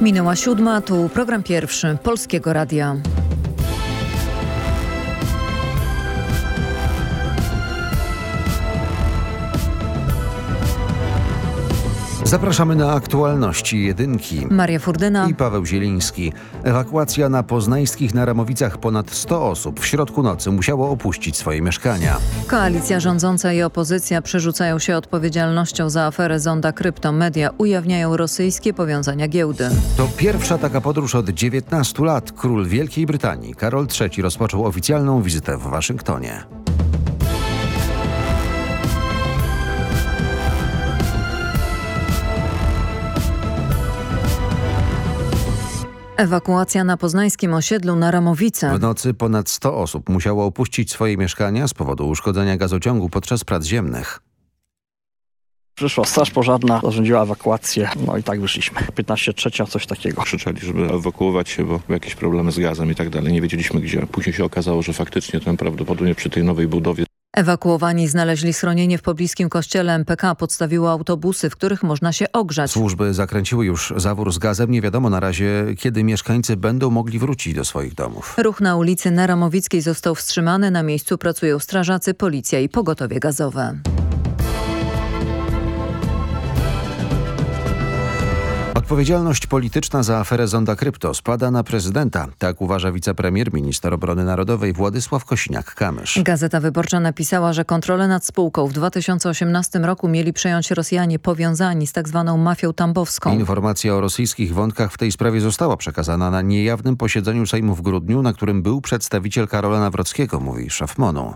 Minęła siódma, tu program pierwszy Polskiego Radia. Zapraszamy na aktualności jedynki. Maria Furdyna i Paweł Zieliński. Ewakuacja na poznańskich Naramowicach ponad 100 osób w środku nocy musiało opuścić swoje mieszkania. Koalicja rządząca i opozycja przerzucają się odpowiedzialnością za aferę Zonda Krypto. Media ujawniają rosyjskie powiązania giełdy. To pierwsza taka podróż od 19 lat. Król Wielkiej Brytanii Karol III rozpoczął oficjalną wizytę w Waszyngtonie. Ewakuacja na poznańskim osiedlu na Ramowice. W nocy ponad 100 osób musiało opuścić swoje mieszkania z powodu uszkodzenia gazociągu podczas prac ziemnych. Przyszła straż pożarna, zarządziła ewakuację, no i tak wyszliśmy. 15 trzecia, coś takiego. Krzyczeli, żeby ewakuować się, bo jakieś problemy z gazem i tak dalej. Nie wiedzieliśmy gdzie. Później się okazało, że faktycznie ten prawdopodobnie przy tej nowej budowie Ewakuowani znaleźli schronienie w pobliskim kościele MPK. Podstawiło autobusy, w których można się ogrzać. Służby zakręciły już zawór z gazem. Nie wiadomo na razie, kiedy mieszkańcy będą mogli wrócić do swoich domów. Ruch na ulicy Naramowickiej został wstrzymany. Na miejscu pracują strażacy, policja i pogotowie gazowe. Odpowiedzialność polityczna za aferę Zonda Krypto spada na prezydenta. Tak uważa wicepremier, minister obrony narodowej Władysław Kosiniak-Kamysz. Gazeta Wyborcza napisała, że kontrolę nad spółką w 2018 roku mieli przejąć Rosjanie powiązani z tzw. Tak mafią tambowską. Informacja o rosyjskich wątkach w tej sprawie została przekazana na niejawnym posiedzeniu Sejmu w grudniu, na którym był przedstawiciel Karola Nawrockiego, mówi szef MONU.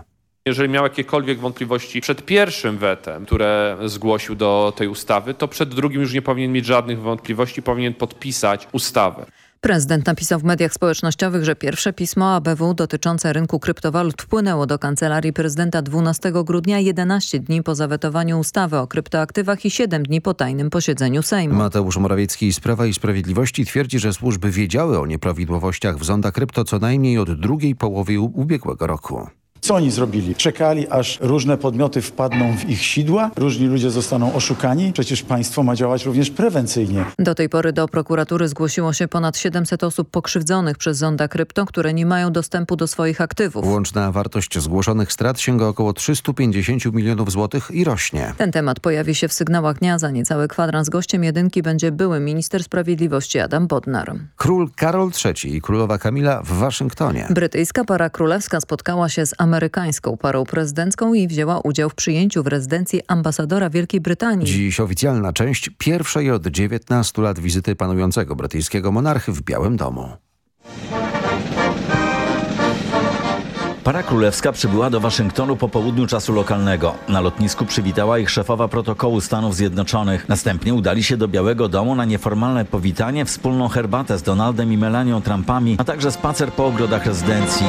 Jeżeli miał jakiekolwiek wątpliwości przed pierwszym wetem, które zgłosił do tej ustawy, to przed drugim już nie powinien mieć żadnych wątpliwości, powinien podpisać ustawę. Prezydent napisał w mediach społecznościowych, że pierwsze pismo ABW dotyczące rynku kryptowalut wpłynęło do kancelarii prezydenta 12 grudnia, 11 dni po zawetowaniu ustawy o kryptoaktywach i 7 dni po tajnym posiedzeniu Sejmu. Mateusz Morawiecki z Prawa i Sprawiedliwości twierdzi, że służby wiedziały o nieprawidłowościach w zonda krypto co najmniej od drugiej połowy ubiegłego roku. Co oni zrobili? Czekali, aż różne podmioty wpadną w ich sidła, różni ludzie zostaną oszukani. Przecież państwo ma działać również prewencyjnie. Do tej pory do prokuratury zgłosiło się ponad 700 osób pokrzywdzonych przez zonda krypto, które nie mają dostępu do swoich aktywów. Łączna wartość zgłoszonych strat sięga około 350 milionów złotych i rośnie. Ten temat pojawi się w sygnałach dnia. Za niecały kwadrans gościem jedynki będzie były minister sprawiedliwości Adam Bodnar. Król Karol III i królowa Kamila w Waszyngtonie. Brytyjska para królewska spotkała się z amerykańską parą prezydencką i wzięła udział w przyjęciu w rezydencji ambasadora Wielkiej Brytanii. Dziś oficjalna część pierwszej od 19 lat wizyty panującego brytyjskiego monarchy w Białym Domu. Para królewska przybyła do Waszyngtonu po południu czasu lokalnego. Na lotnisku przywitała ich szefowa protokołu Stanów Zjednoczonych. Następnie udali się do Białego Domu na nieformalne powitanie, wspólną herbatę z Donaldem i Melanią Trumpami, a także spacer po ogrodach rezydencji.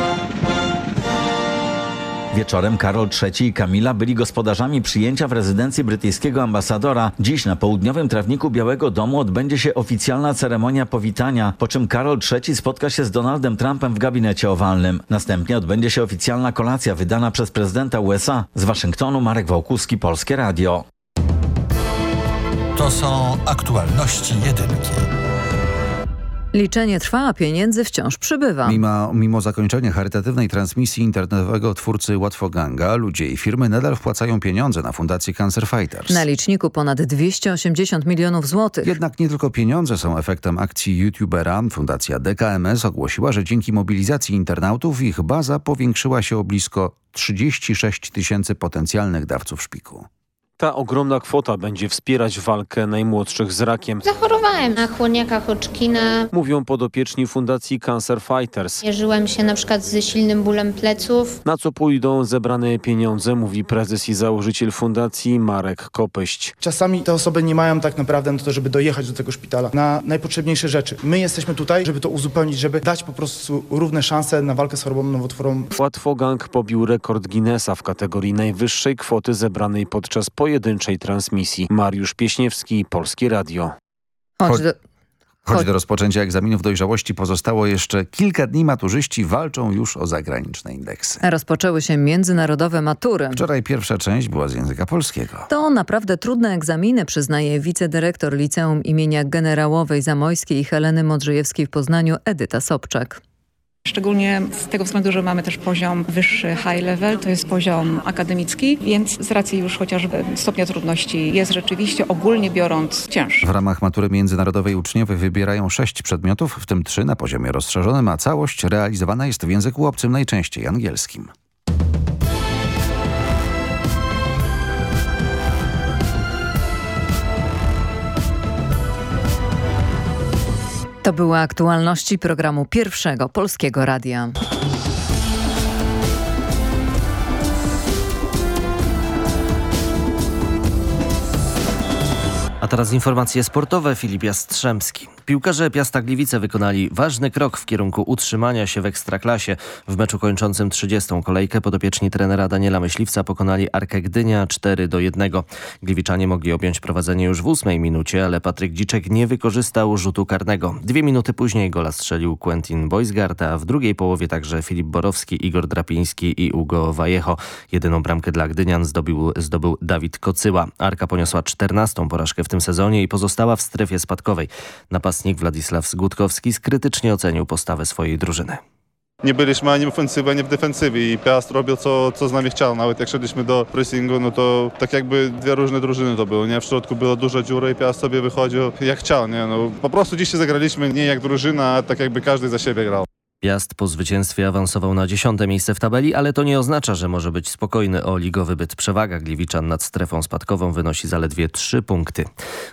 Wieczorem Karol III i Kamila byli gospodarzami przyjęcia w rezydencji brytyjskiego ambasadora. Dziś na południowym trawniku Białego Domu odbędzie się oficjalna ceremonia powitania, po czym Karol III spotka się z Donaldem Trumpem w gabinecie owalnym. Następnie odbędzie się oficjalna kolacja wydana przez prezydenta USA. Z Waszyngtonu Marek Wałkuski, Polskie Radio. To są aktualności jedynki. Liczenie trwa, a pieniędzy wciąż przybywa. Mimo, mimo zakończenia charytatywnej transmisji internetowego twórcy Łatwoganga, ludzie i firmy nadal wpłacają pieniądze na fundację Cancer Fighters. Na liczniku ponad 280 milionów złotych. Jednak nie tylko pieniądze są efektem akcji youtubera. Fundacja DKMS ogłosiła, że dzięki mobilizacji internautów ich baza powiększyła się o blisko 36 tysięcy potencjalnych dawców szpiku. Ta ogromna kwota będzie wspierać walkę najmłodszych z rakiem. Zachorowałem na chłoniaka Hodgkina. Mówią podopieczni Fundacji Cancer Fighters. Mierzyłem się na przykład ze silnym bólem pleców. Na co pójdą zebrane pieniądze, mówi prezes i założyciel fundacji Marek Kopyść. Czasami te osoby nie mają tak naprawdę na to, żeby dojechać do tego szpitala na najpotrzebniejsze rzeczy. My jesteśmy tutaj, żeby to uzupełnić, żeby dać po prostu równe szanse na walkę z chorobą nowotworową. Łatwogang pobił rekord Guinnessa w kategorii najwyższej kwoty zebranej podczas pojedynczej transmisji. Mariusz Pieśniewski, Polskie Radio. Chodź do, Choć do rozpoczęcia egzaminów dojrzałości pozostało jeszcze kilka dni, maturzyści walczą już o zagraniczne indeksy. Rozpoczęły się międzynarodowe matury. Wczoraj pierwsza część była z języka polskiego. To naprawdę trudne egzaminy, przyznaje wicedyrektor Liceum imienia Generałowej Zamojskiej Heleny Modrzejewskiej w Poznaniu Edyta Sobczak. Szczególnie z tego względu, że mamy też poziom wyższy high level, to jest poziom akademicki, więc z racji już chociażby stopnia trudności jest rzeczywiście ogólnie biorąc cięższy. W ramach matury międzynarodowej uczniowie wybierają sześć przedmiotów, w tym trzy na poziomie rozszerzonym, a całość realizowana jest w języku obcym, najczęściej angielskim. To były aktualności programu Pierwszego Polskiego Radia. A teraz informacje sportowe. Filip Jastrzębski. Piłkarze Piasta Gliwice wykonali ważny krok w kierunku utrzymania się w Ekstraklasie. W meczu kończącym 30. kolejkę podopieczni trenera Daniela Myśliwca pokonali Arkę Gdynia 4 do 1. Gliwiczanie mogli objąć prowadzenie już w ósmej minucie, ale Patryk Dziczek nie wykorzystał rzutu karnego. Dwie minuty później gola strzelił Quentin Boysgard, a w drugiej połowie także Filip Borowski, Igor Drapiński i Ugo Vallejo. Jedyną bramkę dla Gdynian zdobył, zdobył Dawid Kocyła. Arka poniosła 14. porażkę w tym sezonie i pozostała w strefie spadkowej. Napastnik Władysław Zgutkowski skrytycznie ocenił postawę swojej drużyny. Nie byliśmy ani w ofensywie, ani w defensywie i Piast robił co, co z nami chciał. Nawet jak szedliśmy do pressingu, no to tak jakby dwie różne drużyny to były, nie? W środku była duża dziura i Piast sobie wychodził jak chciał, nie? No, po prostu dzisiaj zagraliśmy nie jak drużyna, a tak jakby każdy za siebie grał. Piast po zwycięstwie awansował na dziesiąte miejsce w tabeli, ale to nie oznacza, że może być spokojny o ligowy byt. Przewaga Gliwiczan nad strefą spadkową wynosi zaledwie trzy punkty.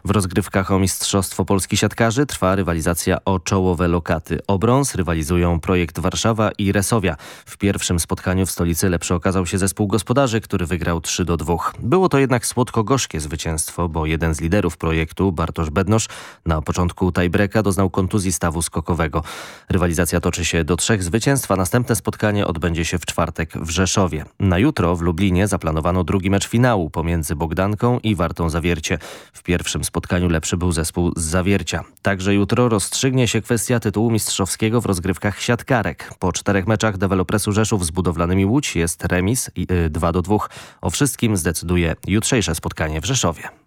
W rozgrywkach o Mistrzostwo Polski Siatkarzy trwa rywalizacja o czołowe lokaty. O brąz rywalizują Projekt Warszawa i Resowia. W pierwszym spotkaniu w stolicy lepszy okazał się zespół gospodarzy, który wygrał 3 do 2. Było to jednak słodko-gorzkie zwycięstwo, bo jeden z liderów projektu, Bartosz Bednosz, na początku tiebreaka doznał kontuzji stawu skokowego. Rywalizacja toczy się do trzech zwycięstw, a następne spotkanie odbędzie się w czwartek w Rzeszowie. Na jutro w Lublinie zaplanowano drugi mecz finału pomiędzy Bogdanką i Wartą Zawiercie. W pierwszym spotkaniu lepszy był zespół z Zawiercia. Także jutro rozstrzygnie się kwestia tytułu mistrzowskiego w rozgrywkach siatkarek. Po czterech meczach dewelopresu Rzeszów z budowlanymi Łódź jest remis 2 do 2. O wszystkim zdecyduje jutrzejsze spotkanie w Rzeszowie.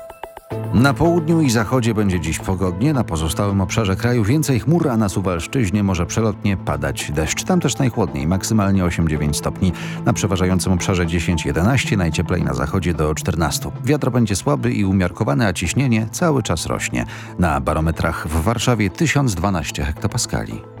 Na południu i zachodzie będzie dziś pogodnie, na pozostałym obszarze kraju więcej chmur, a na Suwalszczyźnie może przelotnie padać deszcz. Tam też najchłodniej, maksymalnie 8-9 stopni. Na przeważającym obszarze 10-11, najcieplej na zachodzie do 14. Wiatr będzie słaby i umiarkowany, a ciśnienie cały czas rośnie. Na barometrach w Warszawie 1012 hektopaskali.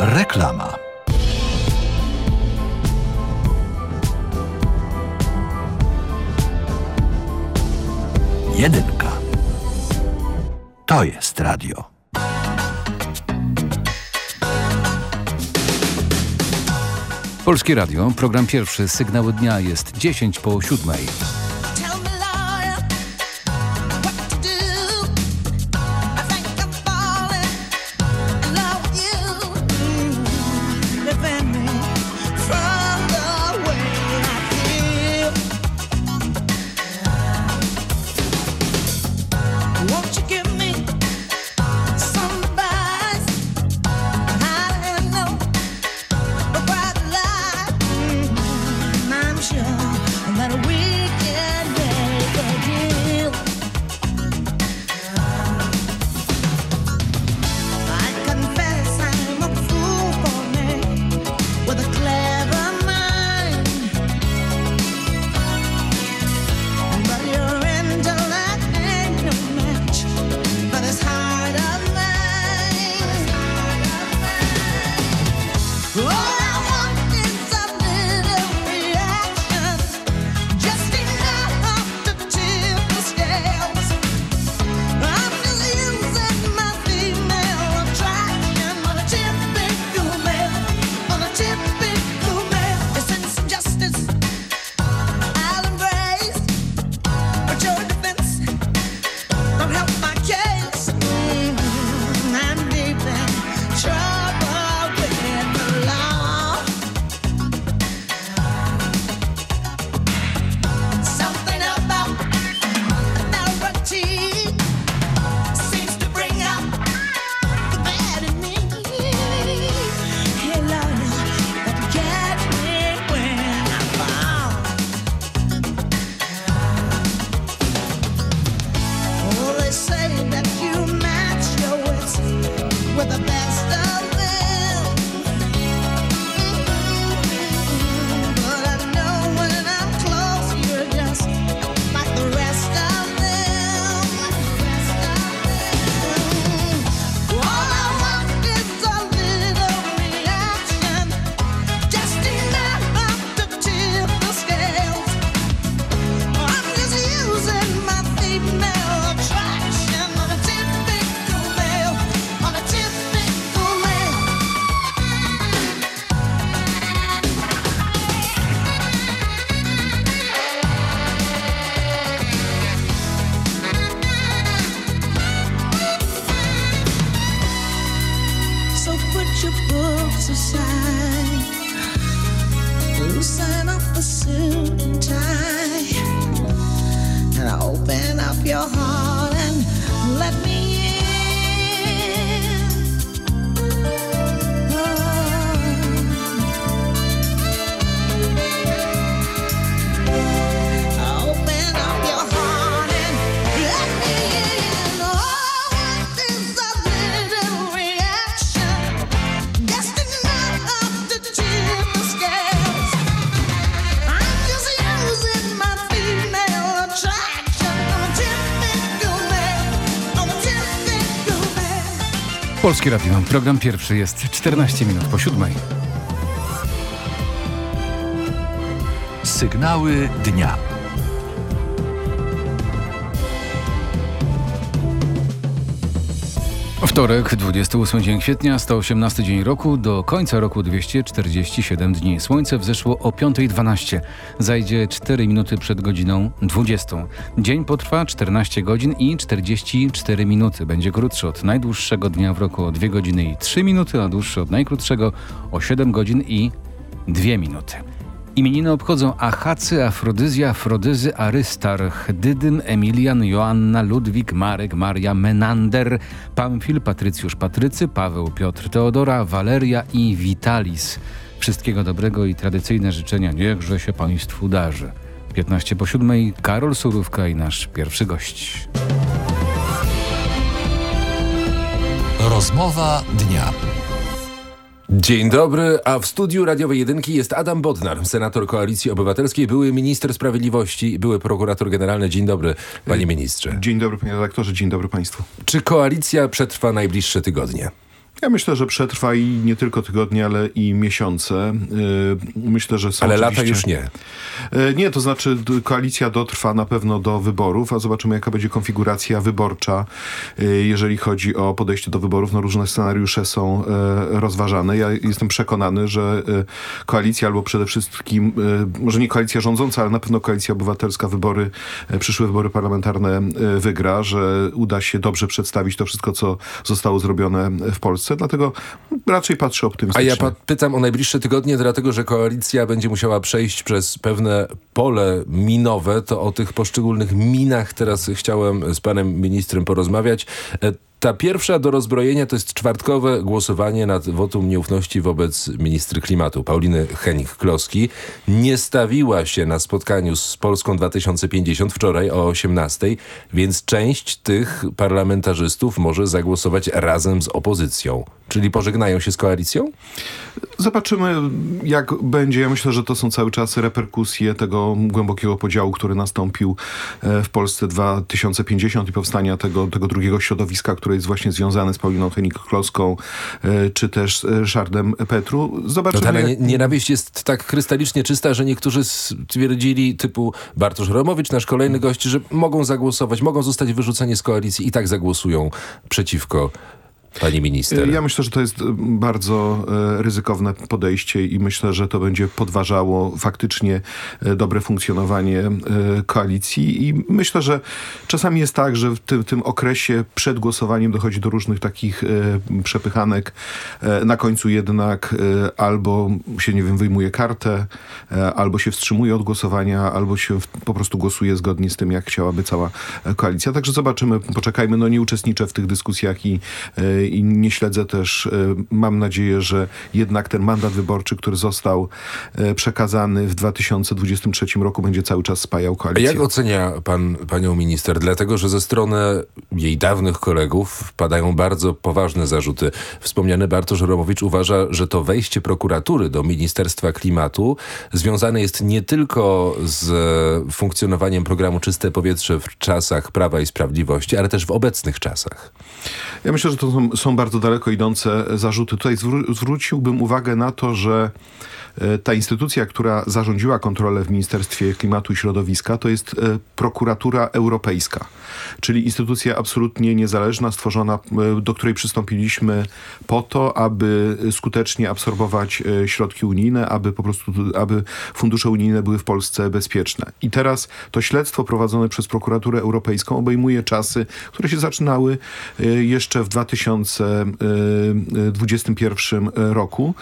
Reklama. Jedynka. To jest radio. Polskie Radio, program pierwszy, sygnały dnia jest 10 po siódmej. Polskie Radio. Program pierwszy jest 14 minut po siódmej. Sygnały dnia. Wtorek, 28 dzień kwietnia, 118 dzień roku, do końca roku 247 dni. Słońce wzeszło o 5.12, zajdzie 4 minuty przed godziną 20. Dzień potrwa 14 godzin i 44 minuty. Będzie krótszy od najdłuższego dnia w roku o 2 godziny i 3 minuty, a dłuższy od najkrótszego o 7 godzin i 2 minuty. Imieniny obchodzą Achacy, Afrodyzja, Afrodyzy, Arystarch, Dydym, Emilian, Joanna, Ludwik, Marek, Maria, Menander, Pamfil, Patrycjusz, Patrycy, Paweł, Piotr, Teodora, Waleria i Witalis. Wszystkiego dobrego i tradycyjne życzenia niechże się Państwu darzy. 15 po 7, Karol Surówka i nasz pierwszy gość. Rozmowa dnia. Dzień dobry, a w studiu radiowej jedynki jest Adam Bodnar, senator Koalicji Obywatelskiej, były minister sprawiedliwości, były prokurator generalny. Dzień dobry, panie ministrze. Dzień dobry, panie redaktorze, dzień dobry państwu. Czy koalicja przetrwa najbliższe tygodnie? Ja myślę, że przetrwa i nie tylko tygodnie, ale i miesiące. Yy, myślę, że są Ale lata oczywiście- już nie. Yy, Nie, to znaczy koalicja dotrwa na pewno do wyborów, a zobaczymy jaka będzie konfiguracja wyborcza, yy, jeżeli chodzi o podejście do wyborów. No różne scenariusze są rozważane. Ja jestem przekonany, że koalicja albo przede wszystkim, może nie koalicja rządząca, ale na pewno koalicja obywatelska wybory, przyszłe wybory parlamentarne wygra, że uda się dobrze przedstawić to wszystko, co zostało zrobione w Polsce. Dlatego raczej patrzę A optymistycznie. ja pa- pytam o najbliższe tygodnie, dlatego że koalicja będzie musiała przejść przez pewne pole minowe. To o tych poszczególnych minach teraz chciałem z panem ministrem porozmawiać. Ta pierwsza do rozbrojenia to jest czwartkowe głosowanie nad wotum nieufności wobec ministry klimatu Pauliny Henik-Kloski. Nie stawiła się na spotkaniu z Polską 2050 wczoraj o 18, więc część tych parlamentarzystów może zagłosować razem z opozycją. Czyli pożegnają się z koalicją? Zobaczymy, jak będzie. Ja myślę, że to są cały czas reperkusje tego głębokiego podziału, który nastąpił e, w Polsce 2050 i powstania tego, tego drugiego środowiska, które jest właśnie związane z Pauliną Henik-Kloską, e, czy też z Ryszardem Petru. Zobaczymy. No, ale nie, jak- nienawiść jest tak krystalicznie czysta, że niektórzy stwierdzili, typu Bartosz Romowicz, nasz kolejny gość, że mogą zagłosować, mogą zostać wyrzuceni z koalicji i tak zagłosują przeciwko pani minister. Ja myślę, że to jest bardzo e, ryzykowne podejście i myślę, że to będzie podważało faktycznie e, dobre funkcjonowanie e, koalicji i myślę, że czasami jest tak, że w tym, tym okresie przed głosowaniem dochodzi do różnych takich przepychanek. Na końcu jednak albo się, nie wiem, wyjmuje kartę, albo się wstrzymuje od głosowania, albo się po prostu głosuje zgodnie z tym, jak chciałaby cała koalicja. Także zobaczymy, poczekajmy. No nie uczestniczę w tych dyskusjach i, i nie śledzę też. e, Mam nadzieję, że jednak ten mandat wyborczy, który został e, przekazany w 2023 roku będzie cały czas spajał A koalicję. jak ocenia pan panią minister? Dlatego, że ze strony jej dawnych kolegów padają bardzo poważne zarzuty. Wspomniany Bartosz Romowicz uważa, że to wejście prokuratury do Ministerstwa Klimatu związane jest nie tylko z funkcjonowaniem programu Czyste Powietrze w czasach Prawa i Sprawiedliwości, ale też w obecnych czasach. Ja myślę, że to są, są bardzo daleko idące zarzuty. Tutaj zwró- zwróciłbym uwagę na to, że ta instytucja, która zarządziła kontrolę w Ministerstwie Klimatu i Środowiska, to jest e, prokuratura europejska, czyli instytucja absolutnie niezależna, stworzona, e, do której przystąpiliśmy po to, aby skutecznie absorbować e, środki unijne, aby po prostu, aby fundusze unijne były w Polsce bezpieczne. I teraz to śledztwo prowadzone przez prokuraturę europejską obejmuje czasy, które się zaczynały e, jeszcze w 2021 roku.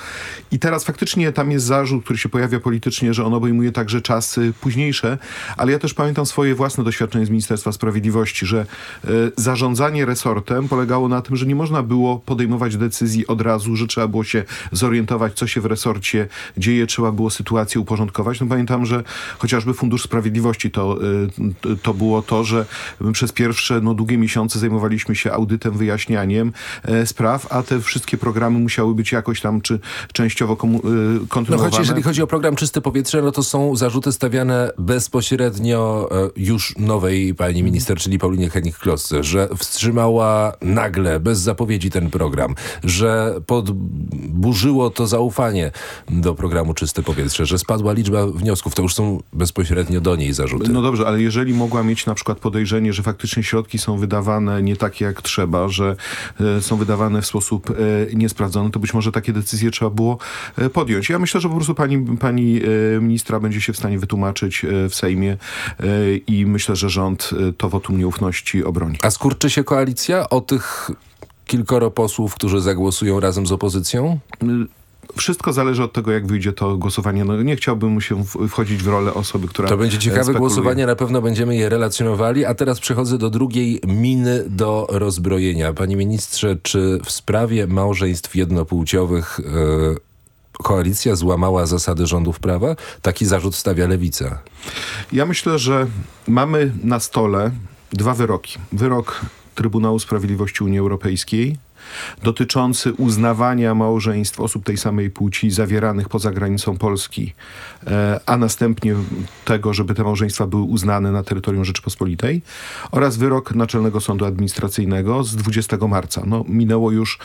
I teraz faktycznie tam jest zarzut, który się pojawia politycznie, że on obejmuje także czasy późniejsze, ale ja też pamiętam swoje własne doświadczenie z Ministerstwa Sprawiedliwości, że e, zarządzanie resortem polegało na tym, że nie można było podejmować decyzji od razu, że trzeba było się zorientować, co się w resorcie dzieje, trzeba było sytuację uporządkować. No pamiętam, że chociażby Fundusz Sprawiedliwości to, e, to było to, że przez pierwsze no, długie miesiące zajmowaliśmy się audytem, wyjaśnianiem e, spraw, a te wszystkie programy musiały być jakoś tam czy częściowo komu- e, No choć jeżeli chodzi o program Czyste Powietrze, no to są zarzuty stawiane bezpośrednio e, już nowej pani minister, czyli Paulinie Henik-Klosce, że wstrzymała nagle, bez zapowiedzi ten program, że podburzyło to zaufanie do programu Czyste Powietrze, że spadła liczba wniosków. To już są bezpośrednio do niej zarzuty. No dobrze, ale jeżeli mogła mieć na przykład podejrzenie, że faktycznie środki są wydawane nie takie jak trzeba, że e, są wydawane w sposób e, niesprawdzony, to być może takie decyzje trzeba było podjąć. Ja myślę, że po prostu pani, pani e, ministra będzie się w stanie wytłumaczyć e, w Sejmie e, i myślę, że rząd to wotum nieufności obroni. A skurczy się koalicja o tych kilkoro posłów, którzy zagłosują razem z opozycją? Wszystko zależy od tego, jak wyjdzie to głosowanie. No, nie chciałbym się wchodzić w rolę osoby, która To będzie ciekawe spekuluje. głosowanie, na pewno będziemy je relacjonowali, a teraz przechodzę do drugiej miny do rozbrojenia. Panie ministrze, czy w sprawie małżeństw jednopłciowych e, koalicja złamała zasady rządów prawa? Taki zarzut stawia Lewica. Ja myślę, że mamy na stole dwa wyroki. Wyrok Trybunału Sprawiedliwości Unii Europejskiej dotyczący uznawania małżeństw osób tej samej płci zawieranych poza granicą Polski, e, a następnie tego, żeby te małżeństwa były uznane na terytorium Rzeczypospolitej oraz wyrok Naczelnego Sądu Administracyjnego z 20 marca. No, minęło już,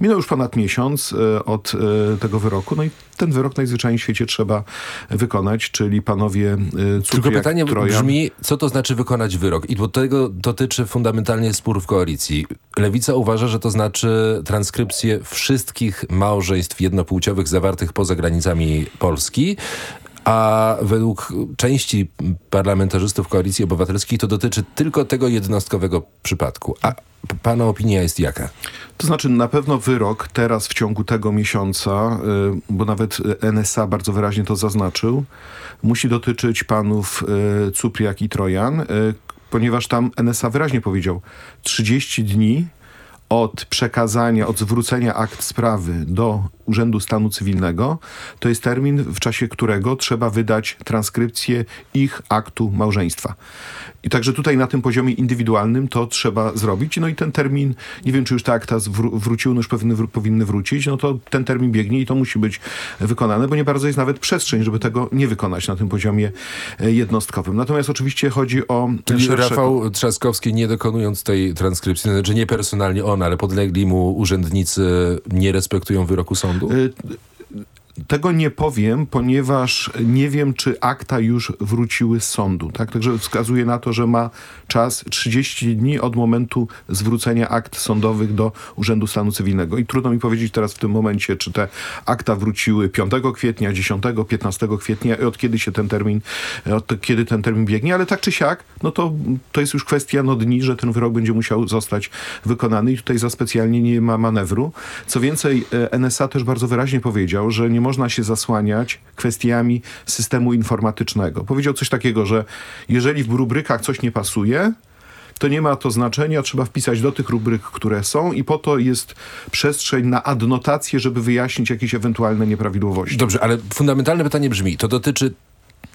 minął już ponad miesiąc e, od e, tego wyroku, no i ten wyrok najzwyczajniej w świecie trzeba wykonać, czyli panowie e, Tylko pytanie Trojan. brzmi, co to znaczy wykonać wyrok? I do tego dotyczy fundamentalnie spór w koalicji. Lewica uważa, że to znaczy transkrypcję wszystkich małżeństw jednopłciowych zawartych poza granicami Polski, a według części parlamentarzystów Koalicji Obywatelskiej to dotyczy tylko tego jednostkowego przypadku. A pana opinia jest jaka? To znaczy na pewno wyrok teraz w ciągu tego miesiąca, y, bo nawet NSA bardzo wyraźnie to zaznaczył, musi dotyczyć panów y, Cupriak i Trojan, y, ponieważ tam NSA wyraźnie powiedział 30 dni od przekazania, od zwrócenia akt sprawy do Urzędu Stanu Cywilnego, to jest termin, w czasie którego trzeba wydać transkrypcję ich aktu małżeństwa. I także tutaj na tym poziomie indywidualnym to trzeba zrobić. No i ten termin, nie wiem czy już te akta zwró- wróciły, no już powinny, wró- powinny wrócić, no to ten termin biegnie i to musi być wykonane, bo nie bardzo jest nawet przestrzeń, żeby tego nie wykonać na tym poziomie e, jednostkowym. Natomiast oczywiście chodzi o Czyli Rafał Trzaskowski nie dokonując tej transkrypcji, znaczy nie personalnie on, ale podlegli mu urzędnicy nie respektują wyroku sądu? Y, Tego nie powiem, ponieważ nie wiem, czy akta już wróciły z sądu. Tak? Także wskazuje na to, że ma czas 30 dni od momentu zwrócenia akt sądowych do Urzędu Stanu Cywilnego. I trudno mi powiedzieć teraz w tym momencie, czy te akta wróciły 5 kwietnia, 10, 15 kwietnia i od kiedy się ten termin, od kiedy ten termin biegnie, ale tak czy siak, no to, to jest już kwestia no, dni, że ten wyrok będzie musiał zostać wykonany i tutaj za specjalnie nie ma manewru. Co więcej, e, NSA też bardzo wyraźnie powiedział, że nie można się zasłaniać kwestiami systemu informatycznego. Powiedział coś takiego, że jeżeli w rubrykach coś nie pasuje, to nie ma to znaczenia, trzeba wpisać do tych rubryk, które są i po to jest przestrzeń na adnotację, żeby wyjaśnić jakieś ewentualne nieprawidłowości. Dobrze, ale fundamentalne pytanie brzmi, to dotyczy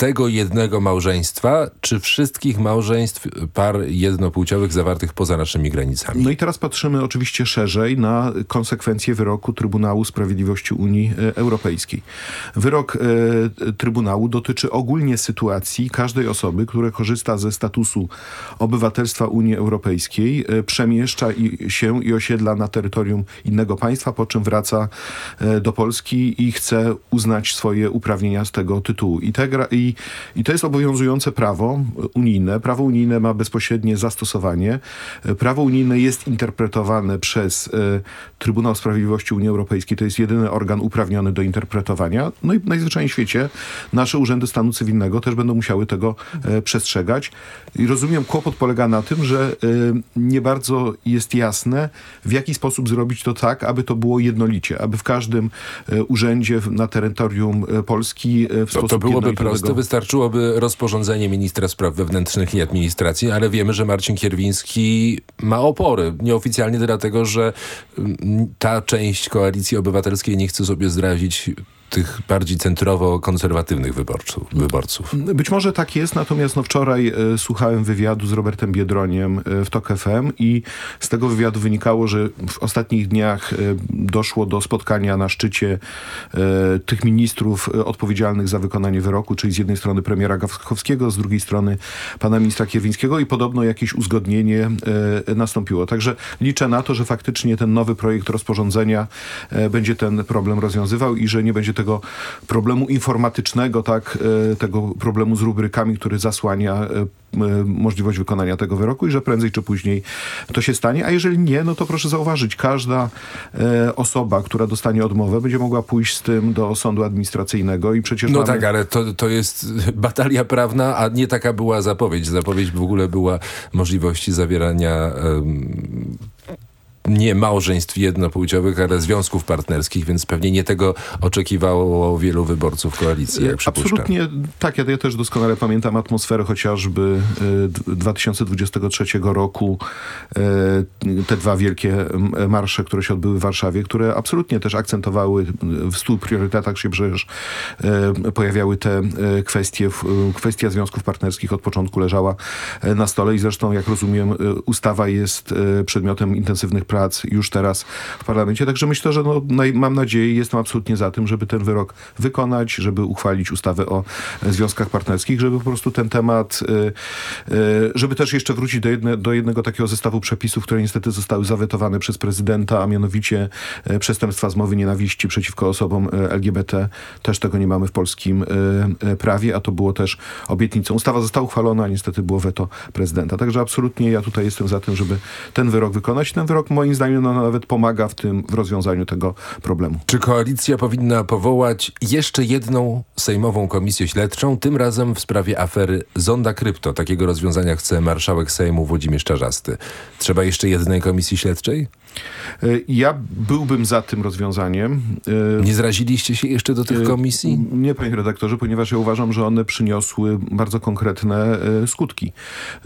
tego jednego małżeństwa, czy wszystkich małżeństw par jednopłciowych zawartych poza naszymi granicami? No i teraz patrzymy oczywiście szerzej na konsekwencje wyroku Trybunału Sprawiedliwości Unii e, Europejskiej. Wyrok e, Trybunału dotyczy ogólnie sytuacji każdej osoby, która korzysta ze statusu obywatelstwa Unii Europejskiej, e, przemieszcza i, się i osiedla na terytorium innego państwa, po czym wraca e, do Polski i chce uznać swoje uprawnienia z tego tytułu. I, te gra, i, i to jest obowiązujące prawo unijne. Prawo unijne ma bezpośrednie zastosowanie. Prawo unijne jest interpretowane przez e, Trybunał Sprawiedliwości Unii Europejskiej. To jest jedyny organ uprawniony do interpretowania. No i najzwyczajniej w świecie nasze urzędy stanu cywilnego też będą musiały tego e, przestrzegać. I rozumiem, kłopot polega na tym, że e, nie bardzo jest jasne, w jaki sposób zrobić to tak, aby to było jednolicie, aby w każdym urzędzie na terytorium Polski w To, sposób to byłoby proste, wystarczyłoby rozporządzenie ministra spraw wewnętrznych i administracji, ale wiemy, że Marcin Kierwiński ma opory. Nieoficjalnie dlatego, że mm, ta część koalicji obywatelskiej nie chce sobie zdradzić tych bardziej centrowo-konserwatywnych wyborców. wyborców. Być może tak jest, natomiast no wczoraj e, słuchałem wywiadu z Robertem Biedroniem e, w TOK FM i z tego wywiadu wynikało, że w ostatnich dniach e, doszło do spotkania na szczycie tych ministrów odpowiedzialnych za wykonanie wyroku, czyli z jednej strony premiera Gawkowskiego, z drugiej strony pana ministra Kierwińskiego i podobno jakieś uzgodnienie nastąpiło. Także liczę na to, że faktycznie ten nowy projekt rozporządzenia będzie ten problem rozwiązywał i że nie będzie tego tego problemu informatycznego, tak, e, tego problemu z rubrykami, który zasłania e, e, możliwość wykonania tego wyroku i że prędzej czy później to się stanie, a jeżeli nie, no to proszę zauważyć, każda osoba, która dostanie odmowę, będzie mogła pójść z tym do sądu administracyjnego i przecież No mamy... tak, ale to, to jest batalia prawna, a nie taka była zapowiedź. Zapowiedź w ogóle była możliwości zawierania em, nie małżeństw jednopłciowych, ale związków partnerskich, więc pewnie nie tego oczekiwało wielu wyborców koalicji, jak przypuszczam. Absolutnie tak. Ja, ja też doskonale pamiętam atmosferę chociażby e, d- 2023 roku. E, te dwa wielkie marsze, które się odbyły w Warszawie, które absolutnie też akcentowały w stu priorytetach się przecież e, pojawiały te e, kwestie. E, kwestia związków partnerskich od początku leżała e, na stole i zresztą, jak rozumiem, e, ustawa jest e, przedmiotem intensywnych prac już teraz w parlamencie. Także myślę, że no, mam nadzieję jestem absolutnie za tym, żeby ten wyrok wykonać, żeby uchwalić ustawę o e, związkach partnerskich, żeby po prostu ten temat, e, e, żeby też jeszcze wrócić do, jedne, do jednego takiego zestawu przepisów, które niestety zostały zawetowane przez prezydenta, a mianowicie przestępstwa z mowy nienawiści przeciwko osobom LGBT. Też tego nie mamy w polskim prawie, a to było też obietnicą. Ustawa została uchwalona, a niestety było weto prezydenta. Także absolutnie ja tutaj jestem za tym, żeby ten wyrok wykonać. Ten wyrok moim zdaniem no, nawet pomaga w tym, w rozwiązaniu tego problemu. Czy koalicja powinna powołać jeszcze jedną sejmową komisję śledczą, tym razem w sprawie afery Zonda Krypto? Takiego rozwiązania chce marszałek Sejmu Włodzimierz Czarzasty. Trzeba jeszcze jednej komisji śledczej? E, Ja byłbym za tym rozwiązaniem. E, Nie zraziliście się jeszcze do tych E, komisji? Nie, panie redaktorze, ponieważ ja uważam, że one przyniosły bardzo konkretne e, skutki.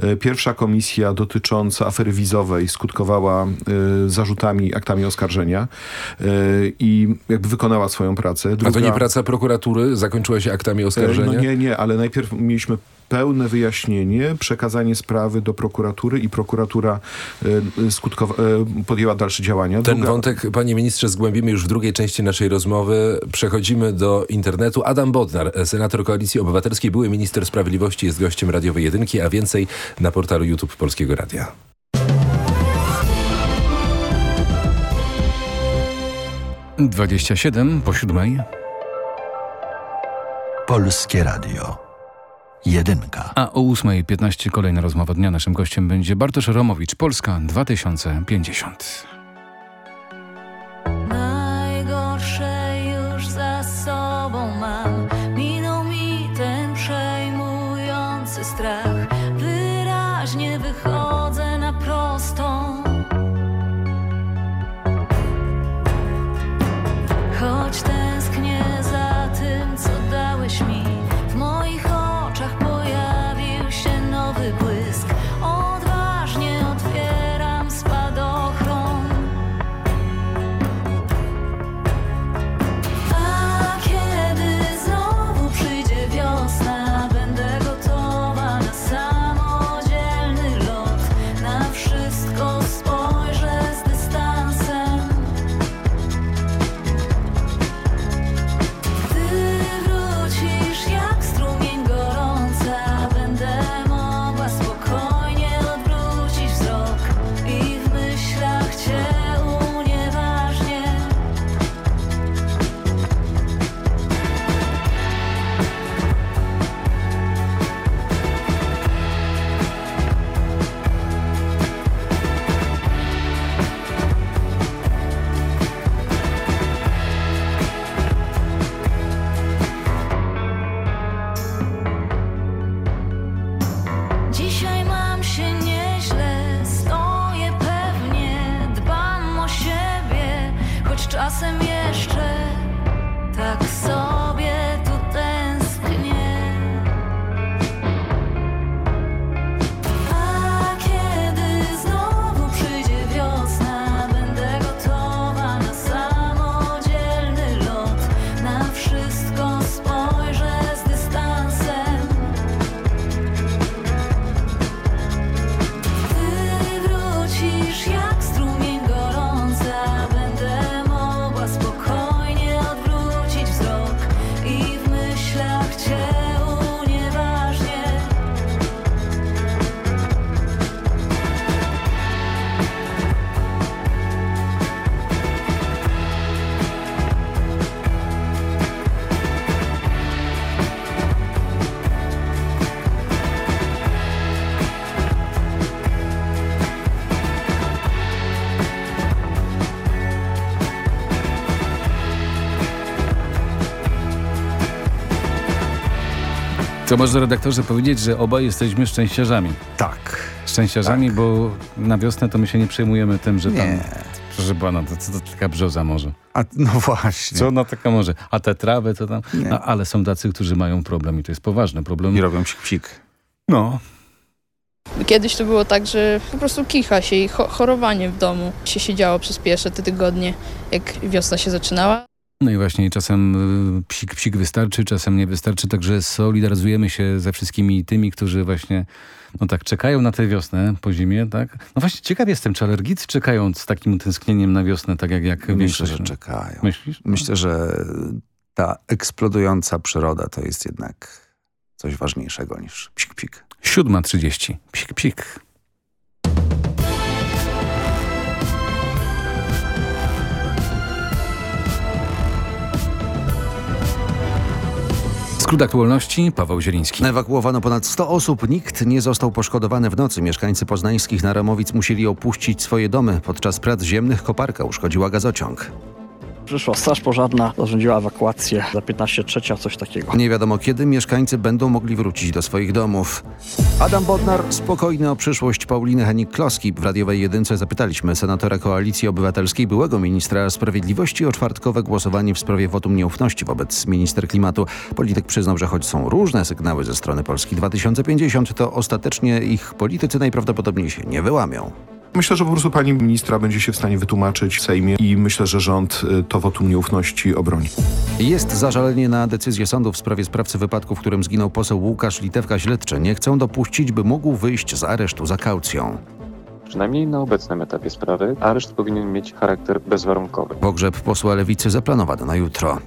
E, Pierwsza komisja dotycząca afery wizowej skutkowała e, zarzutami, aktami oskarżenia e, i jakby wykonała swoją pracę. A to nie praca prokuratury zakończyła się aktami oskarżenia? No nie, nie, ale najpierw mieliśmy pełne wyjaśnienie, przekazanie sprawy do prokuratury i prokuratura e, skutkowa- e, podjęła dalsze działania. Ten Druga- wątek, panie ministrze, zgłębimy już w drugiej części naszej rozmowy. Przechodzimy do internetu. Adam Bodnar, senator Koalicji Obywatelskiej, były minister sprawiedliwości, jest gościem radiowej jedynki, a więcej na portalu YouTube Polskiego Radia. Dwadzieścia siedem po siódmej. Polskie Radio. Jedynka. A o 8.15 kolejna rozmowa dnia. Naszym gościem będzie Bartosz Romowicz, Polska 2050. To można redaktorze powiedzieć, że obaj jesteśmy szczęściarzami. Tak. Szczęściarzami, Tak. bo na wiosnę to my się nie przejmujemy tym, że tam... Nie. Proszę pana, to, to, to taka brzoza może. A, no właśnie. Co ona taka może? A te trawy to tam... A, ale są tacy, którzy mają problem i to jest poważny problem. I robią psik-psik. No, Kiedyś to było tak, że po prostu kicha się i cho- chorowanie w domu się siedziało przez pierwsze te tygodnie, jak wiosna się zaczynała. I właśnie czasem y, psik, psik wystarczy, czasem nie wystarczy, także solidaryzujemy się ze wszystkimi tymi, którzy właśnie no tak czekają na tę wiosnę po zimie, tak? No właśnie ciekaw jestem, czy alergicy czekają z takim utęsknieniem na wiosnę, tak jak, jak Myślę, większość? że czekają. Myślisz? Myślę, że ta eksplodująca przyroda to jest jednak coś ważniejszego niż psik-psik. 7.30. Psik, Skrót aktualności, Paweł Zieliński. Ewakuowano ponad 100 osób, nikt nie został poszkodowany w nocy. Mieszkańcy poznańskich Naramowic musieli opuścić swoje domy. Podczas prac ziemnych koparka uszkodziła gazociąg. Przyszła straż pożarna, zarządziła ewakuację za 15 trzecia, coś takiego. Nie wiadomo kiedy mieszkańcy będą mogli wrócić do swoich domów. Adam Bodnar spokojny o przyszłość Pauliny Henik-Kloski. W radiowej jedynce zapytaliśmy senatora Koalicji Obywatelskiej, byłego ministra sprawiedliwości o czwartkowe głosowanie w sprawie wotum nieufności wobec minister klimatu. Polityk przyznał, że choć są różne sygnały ze strony Polski 2050, to ostatecznie ich politycy najprawdopodobniej się nie wyłamią. Myślę, że po prostu pani ministra będzie się w stanie wytłumaczyć w Sejmie i myślę, że rząd y, to wotum nieufności obroni. Jest zażalenie na decyzję sądu w sprawie sprawcy wypadku, w którym zginął poseł Łukasz Litewka. Śledcze nie chcą dopuścić, by mógł wyjść z aresztu za kaucją. Przynajmniej na obecnym etapie sprawy areszt powinien mieć charakter bezwarunkowy. Pogrzeb posła Lewicy zaplanowano na jutro.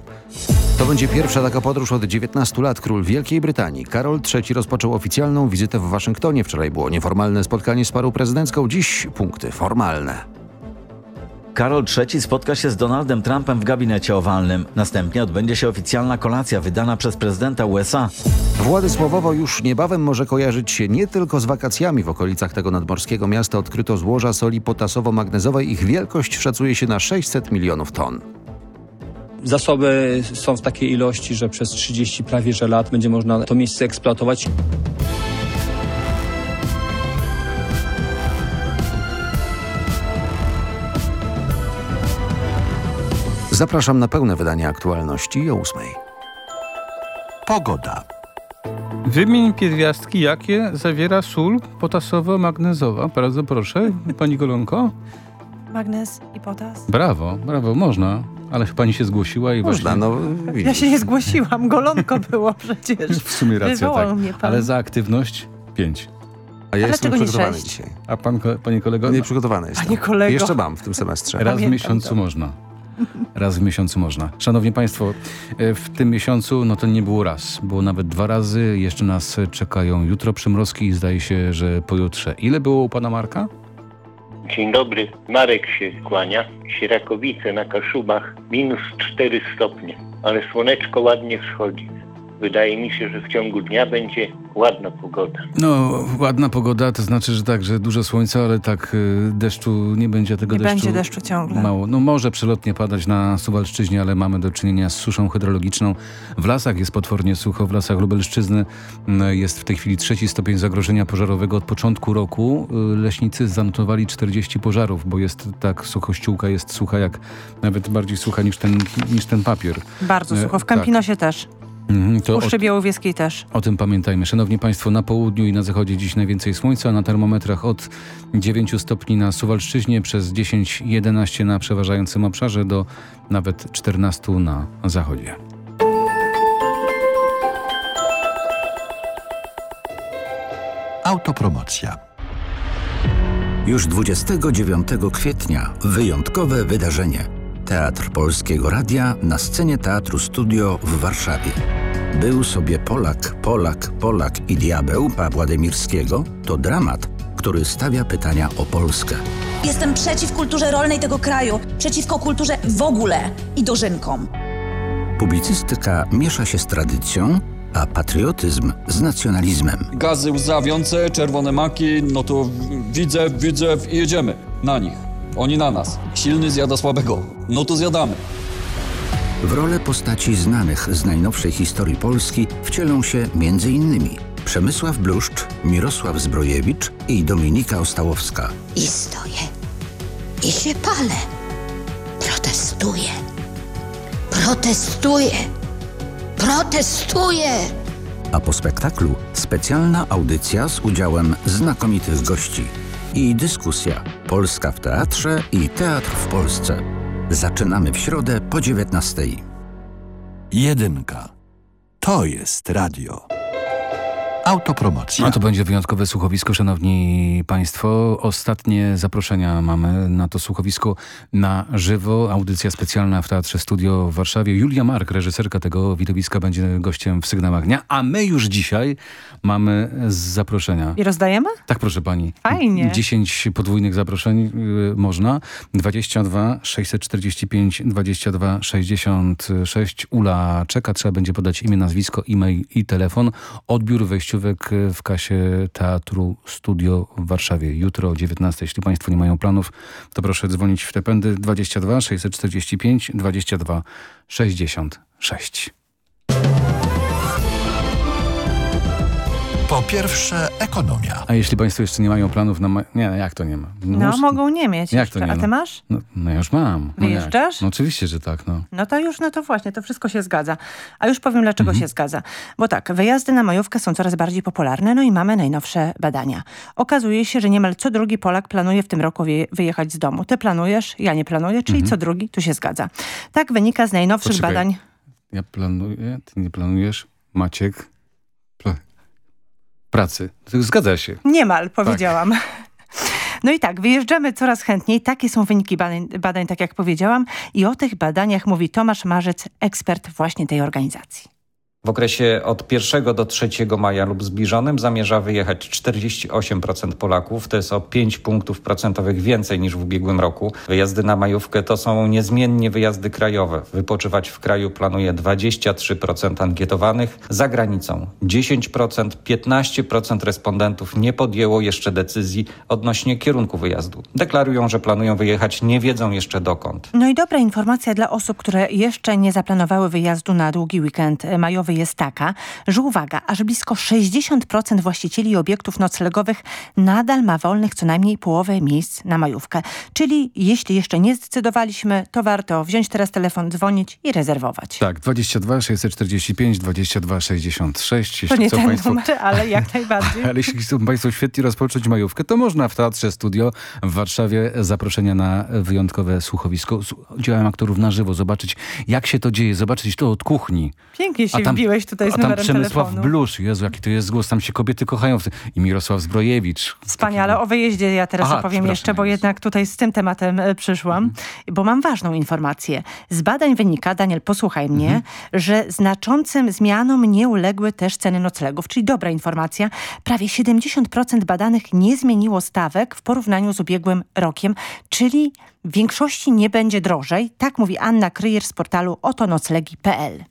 To będzie pierwsza taka podróż od 19 lat. Król Wielkiej Brytanii Karol III rozpoczął oficjalną wizytę w Waszyngtonie. Wczoraj było nieformalne spotkanie z parą prezydencką, dziś punkty formalne. Karol III spotka się z Donaldem Trumpem w gabinecie owalnym. Następnie odbędzie się oficjalna kolacja wydana przez prezydenta USA. Władysławowo już niebawem może kojarzyć się nie tylko z wakacjami. W okolicach tego nadmorskiego miasta odkryto złoża soli potasowo-magnezowej. Ich wielkość szacuje się na 600 milionów ton. Zasoby są w takiej ilości, że przez 30 prawie że lat będzie można to miejsce eksploatować. Zapraszam na pełne wydanie aktualności o 8. Pogoda. Wymień pierwiastki, jakie zawiera sól potasowo-magnezowa. Bardzo proszę, pani Golonko. Magnez i potas. Brawo, brawo, można. Ale pani się zgłosiła i Można, właśnie... no Ja się nie zgłosiłam, golonko było przecież. W sumie racja, Wywołał tak. mnie pan. Ale za aktywność pięć. A ja Ale jestem przygotowany dzisiaj. A pan, panie kolego? Nie przygotowany jestem. Panie kolego. Jeszcze mam w tym semestrze. Raz w Pamiętam miesiącu to. można. Raz w miesiącu można. Szanowni Państwo, e, w tym miesiącu no to nie było raz. Było nawet dwa razy. Jeszcze nas czekają jutro przymrozki i zdaje się, że pojutrze. Ile było u pana Marka? Dzień dobry, Marek się kłania. Sierakowice na Kaszubach minus 4 stopnie, ale słoneczko ładnie wschodzi. Wydaje mi się, że w ciągu dnia będzie ładna pogoda. No, ładna pogoda, to znaczy, że tak, że dużo słońca, ale tak y, deszczu nie będzie tego Nie deszczu. będzie deszczu ciągle. Mało. No może przelotnie padać na Suwalszczyźnie, ale mamy do czynienia z suszą hydrologiczną. W lasach jest potwornie sucho, w lasach Lubelszczyzny mm, jest w tej chwili trzeci stopień zagrożenia pożarowego. Od początku roku y, leśnicy zanotowali 40 pożarów, bo jest tak, suchościółka jest sucha jak, nawet bardziej sucha niż ten, niż ten papier. Bardzo E, sucho. W tak. Kampinosie też. Mhm, Puszczy Białowieskiej też. o tym pamiętajmy. Szanowni Państwo, na południu i na zachodzie dziś najwięcej słońca, na termometrach od 9 stopni na Suwalszczyźnie, przez 10-11 na przeważającym obszarze do nawet 14 na zachodzie. Autopromocja. Już 29 kwietnia wyjątkowe wydarzenie. Teatr Polskiego Radia na scenie Teatru Studio w Warszawie. Był sobie Polak, Polak, Polak i diabeł Pawła Demirskiego to dramat, który stawia pytania o Polskę. Jestem przeciw kulturze rolnej tego kraju, przeciwko kulturze w ogóle i dożynkom. Publicystyka miesza się z tradycją, a patriotyzm z nacjonalizmem. Gazy łzawiące, czerwone maki, no to widzę, widzę i jedziemy na nich. Oni na nas. Silny zjada słabego. No to zjadamy. W rolę postaci znanych z najnowszej historii Polski wcielą się m.in. Przemysław Bluszcz, Mirosław Zbrojewicz i Dominika Ostałowska. I stoję. I się palę. Protestuję. Protestuję. Protestuję. A po spektaklu specjalna audycja z udziałem znakomitych gości i dyskusja Polska w teatrze i teatr w Polsce. Zaczynamy w środę po 19. Jedynka. To jest radio. Autopromocja. No to będzie wyjątkowe słuchowisko, szanowni państwo. Ostatnie zaproszenia mamy na to słuchowisko na żywo. Audycja specjalna w Teatrze Studio w Warszawie. Julia Mark, reżyserka tego widowiska, będzie gościem w Sygnałach Dnia. A my już dzisiaj mamy zaproszenia. I rozdajemy? Tak, proszę pani. Fajnie. 10 podwójnych zaproszeń y, można. 22 645 22 66. Ula czeka. Trzeba będzie podać imię, nazwisko, e-mail i telefon. Odbiór wejściówek w kasie Teatru Studio w Warszawie. Jutro o 19. Jeśli państwo nie mają planów, to proszę dzwonić w te pędy 22 645 22 66. Po pierwsze, ekonomia. A jeśli państwo jeszcze nie mają planów na... Ma nie, jak to nie ma? No, Mus- mogą nie mieć. Jak jeszcze. to nie A ty ma? masz? No, no ja już mam. No? Wyjeżdżasz? No oczywiście, że tak. No. No to już, no to właśnie, to wszystko się zgadza. A już powiem, dlaczego Mhm. się zgadza. Bo tak, wyjazdy na majówkę są coraz bardziej popularne, no i mamy najnowsze badania. Okazuje się, że niemal co drugi Polak planuje w tym roku wyje- wyjechać z domu. Ty planujesz, ja nie planuję, czyli Mhm. co drugi, tu się zgadza. Tak wynika z najnowszych Poczekaj. badań. Ja planuję, ty nie planujesz. Maciek. Pracy. Zgadza się. Niemal, powiedziałam. No i tak, wyjeżdżamy coraz chętniej. Takie są wyniki badań, badań, tak jak powiedziałam. I o tych badaniach mówi Tomasz Marzec, ekspert właśnie tej organizacji. W okresie od 1 do 3 maja lub zbliżonym zamierza wyjechać 48% Polaków. To jest o 5 punktów procentowych więcej niż w ubiegłym roku. Wyjazdy na majówkę to są niezmiennie wyjazdy krajowe. Wypoczywać w kraju planuje 23% ankietowanych. Za granicą 10%, 15% respondentów nie podjęło jeszcze decyzji odnośnie kierunku wyjazdu. Deklarują, że planują wyjechać, nie wiedzą jeszcze dokąd. No i dobra informacja dla osób, które jeszcze nie zaplanowały wyjazdu na długi weekend majowy jest taka, że uwaga, aż blisko 60% właścicieli obiektów noclegowych nadal ma wolnych co najmniej połowę miejsc na majówkę. Czyli jeśli jeszcze nie zdecydowaliśmy, to warto wziąć teraz telefon, dzwonić i rezerwować. Tak, 22 645 22 66. To Jeśli nie chcą ten państwo, numer, ale jak najbardziej. Ale jeśli chcą Państwo świetnie rozpocząć majówkę, to można w Teatrze Studio w Warszawie zaproszenia na wyjątkowe słuchowisko. S- Działają aktorów na żywo, zobaczyć jak się to dzieje, zobaczyć to od kuchni. Pięknie się A tam- tutaj z A tam Przemysław telefonu. Blusz, Jezu, jaki to jest głos, tam się kobiety kochają. I Mirosław Zbrojewicz. Wspaniale. O wyjeździe ja teraz Aha, opowiem jeszcze, bo jednak tutaj z tym tematem e, przyszłam, bo mam ważną informację. Z badań wynika, Daniel, posłuchaj mnie, Mhm. że znaczącym zmianom nie uległy też ceny noclegów, czyli dobra informacja. Prawie 70% badanych nie zmieniło stawek w porównaniu z ubiegłym rokiem, czyli w większości nie będzie drożej. Tak mówi Anna Kryjer z portalu otonoclegi.pl.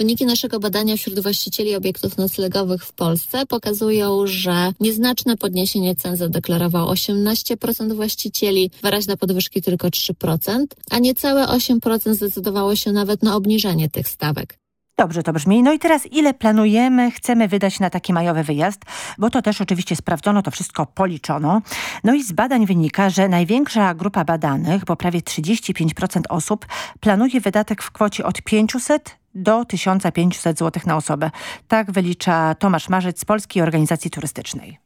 Wyniki naszego badania wśród właścicieli obiektów noclegowych w Polsce pokazują, że nieznaczne podniesienie cen zadeklarowało 18% właścicieli, wyraźne podwyżki tylko 3%, a niecałe 8% zdecydowało się nawet na obniżenie tych stawek. Dobrze to brzmi. No i teraz ile planujemy, chcemy wydać na taki majowy wyjazd, bo to też oczywiście sprawdzono, to wszystko policzono. No i z badań wynika, że największa grupa badanych, bo prawie 35% osób planuje wydatek w kwocie od 500 do 1500 zł na osobę. Tak wylicza Tomasz Marzec z Polskiej Organizacji Turystycznej.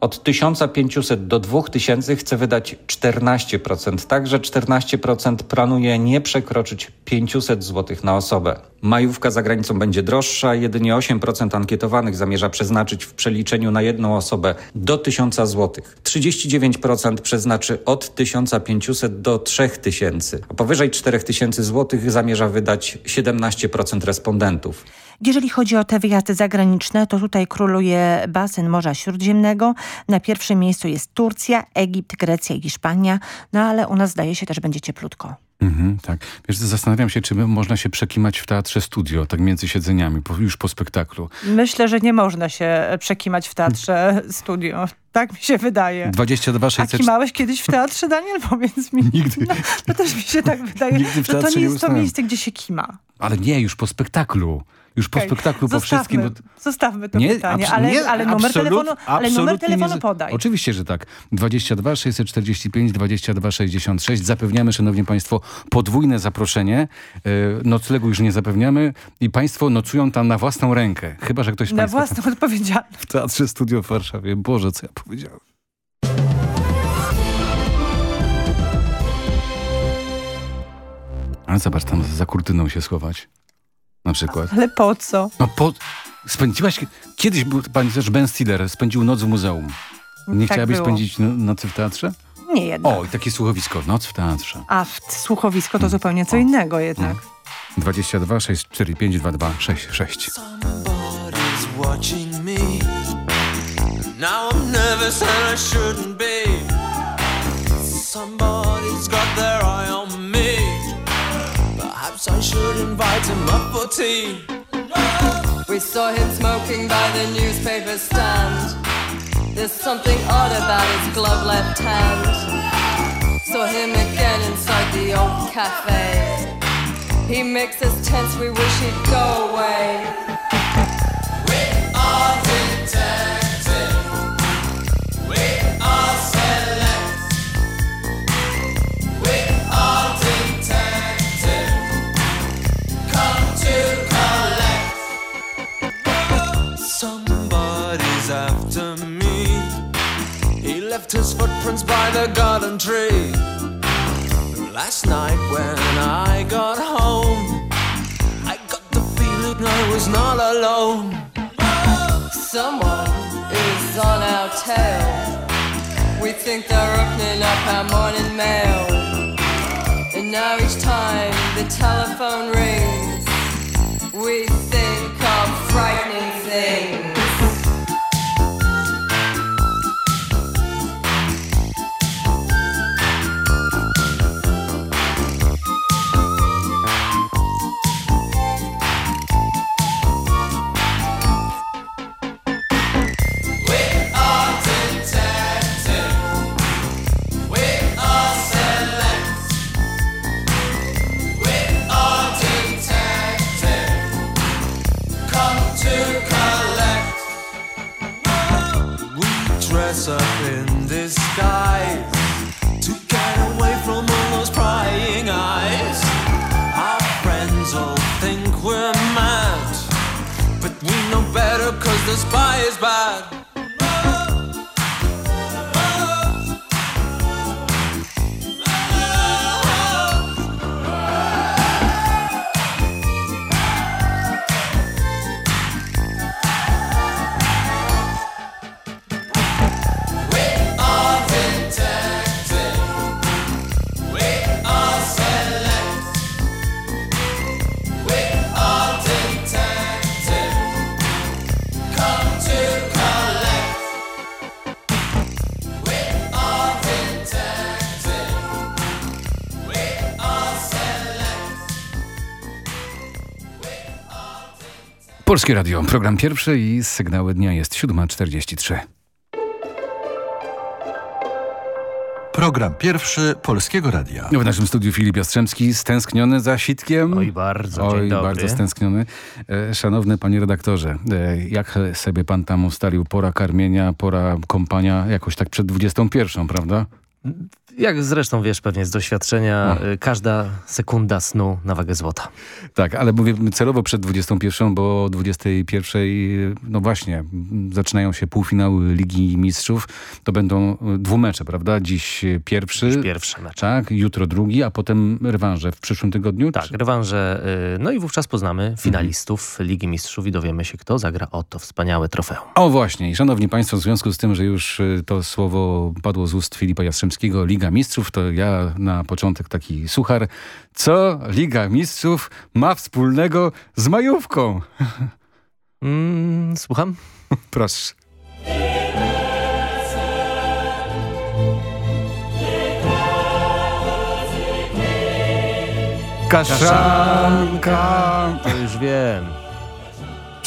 Od 1500 do 2000 chce wydać 14%, także 14% planuje nie przekroczyć 500 zł na osobę. Majówka za granicą będzie droższa, jedynie 8% ankietowanych zamierza przeznaczyć w przeliczeniu na jedną osobę do 1000 zł. 39% przeznaczy od 1500 do 3000, a powyżej 4000 zł zamierza wydać 17% respondentów. Jeżeli chodzi o te wyjazdy zagraniczne, to tutaj króluje basen Morza Śródziemnego. Na pierwszym miejscu jest Turcja, Egipt, Grecja i Hiszpania, no ale u nas zdaje się też będzie cieplutko. Mhm, tak. Wiesz, zastanawiam się, czy można się przekimać w teatrze studio, tak między siedzeniami, po, już po spektaklu. Myślę, że nie można się przekimać w teatrze studio. Tak mi się wydaje. 22 600... A kimałeś kiedyś w teatrze, Daniel? Powiedz mi. Nigdy. No, to też mi się tak wydaje, Nigdy w że to nie nie jest to miejsce, gdzie się kima. Ale nie, już po spektaklu. Już po Okej. spektaklu, po Zostawmy- wszystkim. Bo... Zostawmy to Nie, pytanie, ale, nie, ale, numer telefonu, ale numer telefonu nie podaj. Oczywiście, że tak. 22 645 22 66. Zapewniamy, szanowni państwo, podwójne zaproszenie. E, noclegu już nie zapewniamy i państwo nocują tam na własną rękę. Chyba, że ktoś Na własną odpowiedzialność. w Teatrze Studio w Warszawie. Boże, co ja powiedziałem. Ale zobacz, tam za kurtyną się schować. Na przykład. Ale po co? No po... Spędziłaś... Kiedyś był pani też Ben Stiller, spędził noc w muzeum. Nie Tak chciałabyś było. spędzić no, nocy w teatrze? Nie jednak. O, i takie słuchowisko. Noc w teatrze. A w słuchowisko to zupełnie co innego jednak. 22 645 22 66. Somebody's watching me. Now I'm nervous and I shouldn't be. Somebody's got their eye on me. I should invite him up for tea. We saw him smoking by the newspaper stand. There's something odd about his glove left hand. Saw him again inside the old cafe. He makes us tense, we wish he'd go away. We are detected. Left his footprints by the garden tree. Last night when I got home, I got the feeling I was not alone. Someone is on our tail. We think they're opening up our morning mail. And now each time the telephone rings, we think of frightening things. To get away from all those prying eyes. Our friends all think we're mad, but we know better cause the spy is bad. Polskie Radio, program pierwszy i sygnały dnia jest 7.43. Program pierwszy Polskiego Radia. W naszym studiu Filip Jastrzębski, stęskniony za sitkiem. Oj, bardzo, Oj, dzień dobry. bardzo stęskniony. E, szanowny panie redaktorze, e, jak sobie pan tam ustalił pora karmienia, pora kąpania, jakoś tak przed 21, prawda? Jak zresztą wiesz pewnie z doświadczenia, No. y, każda sekunda snu na wagę złota. Tak, ale mówię celowo przed 21, bo o 21, no właśnie, zaczynają się półfinały Ligi Mistrzów. To będą e, dwumecze, prawda? Dziś pierwszy. Dziś pierwszy mecz. Tak, jutro drugi, a potem rewanże w przyszłym tygodniu? Tak, rewanże. y, No i wówczas poznamy finalistów Ligi Mistrzów i dowiemy się, kto zagra o to wspaniałe trofeum. O właśnie, i szanowni państwo, w związku z tym, że już y, to słowo padło z ust Filipa Jastrzębskiego, Liga Mistrzów, to ja na początek taki suchar. Co Liga Mistrzów ma wspólnego z majówką? Mm, słucham? Proszę. Kaszanka! To już wiem.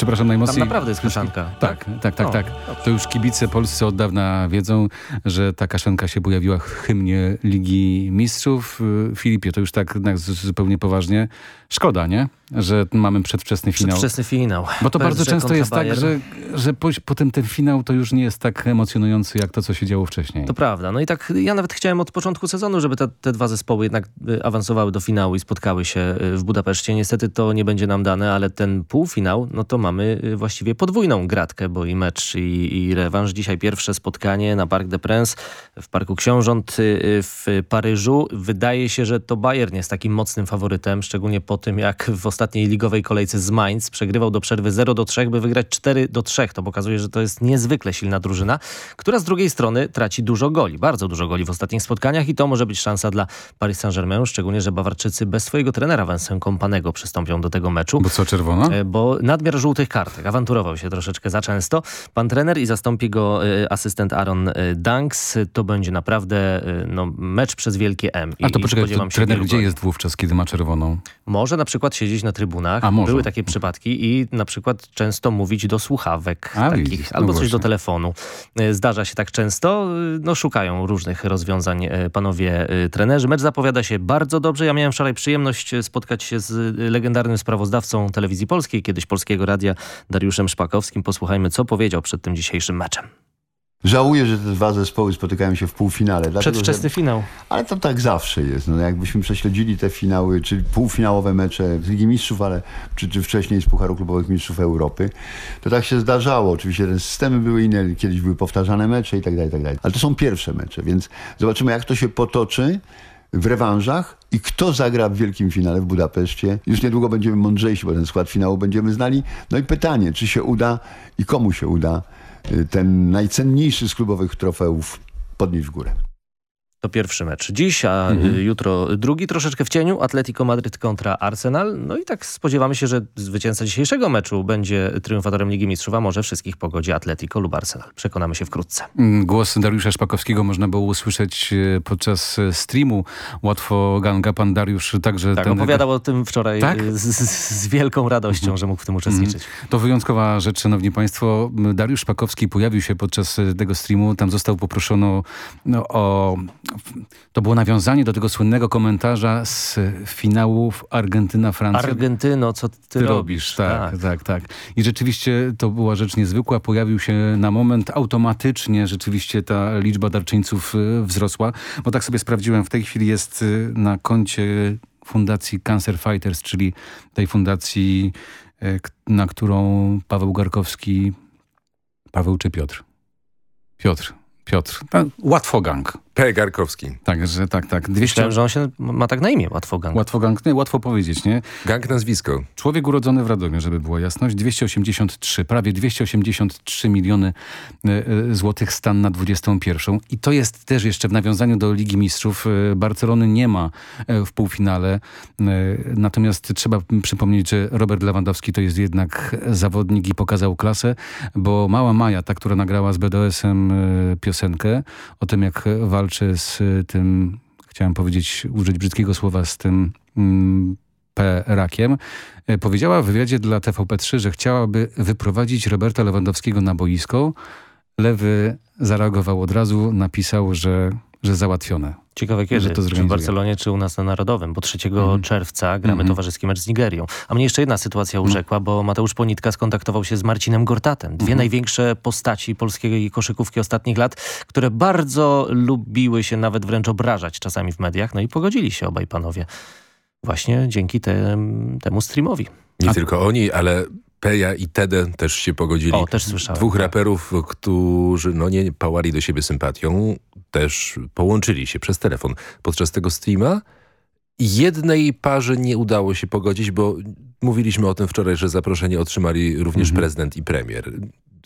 Przepraszam najmocniej. Tam naprawdę jest kaszanka. Tak, tak, tak, O, tak. To już kibice polscy od dawna wiedzą, że ta kaszanka się pojawiła w hymnie Ligi Mistrzów. Y, Filipie, to już tak tak zupełnie poważnie. Szkoda, nie? Że mamy przedwczesny finał. Przedwczesny finał. Bo to bardzo często jest tak, że, że po, potem ten finał to już nie jest tak emocjonujący, jak to, co się działo wcześniej. To prawda. No i tak ja nawet chciałem od początku sezonu, żeby te, te dwa zespoły jednak y, awansowały do finału i spotkały się y, w Budapeszcie. Niestety to nie będzie nam dane, ale ten półfinał, no to mamy y, właściwie podwójną gratkę, bo i mecz i, i rewanż. Dzisiaj pierwsze spotkanie na Parc des Princes w Parku Książąt y, y, w Paryżu. Wydaje się, że to Bayern jest takim mocnym faworytem, szczególnie po tym, jak w ostatniej ligowej kolejce z Mainz przegrywał do przerwy 0 do 3, by wygrać 4 do 3. To pokazuje, że to jest niezwykle silna drużyna, która z drugiej strony traci dużo goli, bardzo dużo goli w ostatnich spotkaniach i to może być szansa dla Paris Saint-Germain, szczególnie, że Bawarczycy bez swojego trenera Vincent Kompanego przystąpią do tego meczu. Bo co, czerwona? E, Bo nadmiar żółtych kartek, awanturował się troszeczkę za często. Pan trener i zastąpi go e, asystent Aaron e, Danks. To będzie naprawdę e, no, mecz przez wielkie M. I, A to poczekaj, to trener gdzie jest wówczas, kiedy ma czerwoną? Może na przykład siedzieć na trybunach. A, może. Były takie przypadki i na przykład często mówić do słuchawek A, takich, widzisz, no albo coś właśnie. do telefonu. Zdarza się tak często. No, szukają różnych rozwiązań panowie trenerzy. Mecz zapowiada się bardzo dobrze. Ja miałem wczoraj przyjemność spotkać się z legendarnym sprawozdawcą telewizji polskiej, kiedyś Polskiego Radia, Dariuszem Szpakowskim. Posłuchajmy, co powiedział przed tym dzisiejszym meczem. Żałuję, że te dwa zespoły spotykają się w półfinale. dlatego, Przedwczesny że... finał. Ale to tak zawsze jest. No, jakbyśmy prześledzili te finały, czy półfinałowe mecze z Ligi Mistrzów, ale czy, czy wcześniej z Pucharu Klubowych Mistrzów Europy, to tak się zdarzało. Oczywiście te systemy były inne, kiedyś były powtarzane mecze i tak dalej, tak dalej. Ale to są pierwsze mecze, więc zobaczymy jak to się potoczy w rewanżach i kto zagra w wielkim finale w Budapeszcie. Już niedługo będziemy mądrzejsi, bo ten skład finału będziemy znali. No i pytanie, czy się uda i komu się uda y, ten najcenniejszy z klubowych trofeów podnieść w górę. To pierwszy mecz dziś, a Mhm. y, jutro drugi, troszeczkę w cieniu. Atletico Madryt kontra Arsenal. No i tak spodziewamy się, że zwycięzca dzisiejszego meczu będzie triumfatorem Ligi Mistrzów, a może wszystkich pogodzi Atletico lub Arsenal. Przekonamy się wkrótce. Mm, Głos Dariusza Szpakowskiego można było usłyszeć e, podczas e, streamu Łatwo Ganga. Pan Dariusz także... Tak, ten- opowiadał o tym wczoraj Tak? y, z, z, wielką radością, że mógł w tym uczestniczyć. To wyjątkowa rzecz, szanowni państwo. Dariusz Szpakowski pojawił się podczas e, tego streamu. Tam został poproszono no, o... To było nawiązanie do tego słynnego komentarza z finałów Argentyna-Francja. Argentyno, co ty, Ty robisz, tak, tak, tak, I rzeczywiście to była rzecz niezwykła. Pojawił się na moment automatycznie rzeczywiście ta liczba darczyńców y, wzrosła, bo tak sobie sprawdziłem, w tej chwili jest y, na koncie Fundacji Cancer Fighters, czyli tej fundacji, y, na którą Paweł Garkowski, Paweł czy Piotr? Piotr, Piotr, tak, Łatwogang. P. Garkowski. Także tak, tak. 200... Myślałem, że on się ma tak na imię, Łatwogang. Łatwogang, nie, łatwo powiedzieć, nie? Gang nazwisko. Człowiek urodzony w Radomiu, żeby była jasność. 283, prawie 283 miliony e, e, złotych stan na 21. I to jest też jeszcze w nawiązaniu do Ligi Mistrzów. E, Barcelony nie ma w półfinale. Natomiast trzeba przypomnieć, że Robert Lewandowski to jest jednak zawodnik i pokazał klasę, bo mała Maja, ta, która nagrała z BDS-em piosenkę o tym, jak walczy z e, tym, chciałem powiedzieć, użyć brzydkiego słowa, z tym mm, P. Rakiem, e, powiedziała w wywiadzie dla TVP3, że chciałaby wyprowadzić Roberta Lewandowskiego na boisko. Lewy zareagował od razu, napisał, że, że załatwione. Ciekawe Że kiedy, to czy w. Barcelonie, czy u nas na Narodowym, bo 3 Mhm. czerwca gramy Mhm. towarzyski mecz z Nigerią. A mnie jeszcze jedna sytuacja urzekła, bo Mateusz Ponitka skontaktował się z Marcinem Gortatem. Dwie Mhm. największe postaci polskiej koszykówki ostatnich lat, które bardzo lubiły się nawet wręcz obrażać czasami w mediach, no i pogodzili się obaj panowie. Właśnie dzięki tem, temu streamowi. Nie tylko oni, ale Peja i Tede też się pogodzili. O, też słyszałem, Dwóch tak. raperów, którzy no nie pałali do siebie sympatią, też połączyli się przez telefon podczas tego streama. Jednej parze nie udało się pogodzić, bo mówiliśmy o tym wczoraj, że zaproszenie otrzymali również prezydent i premier.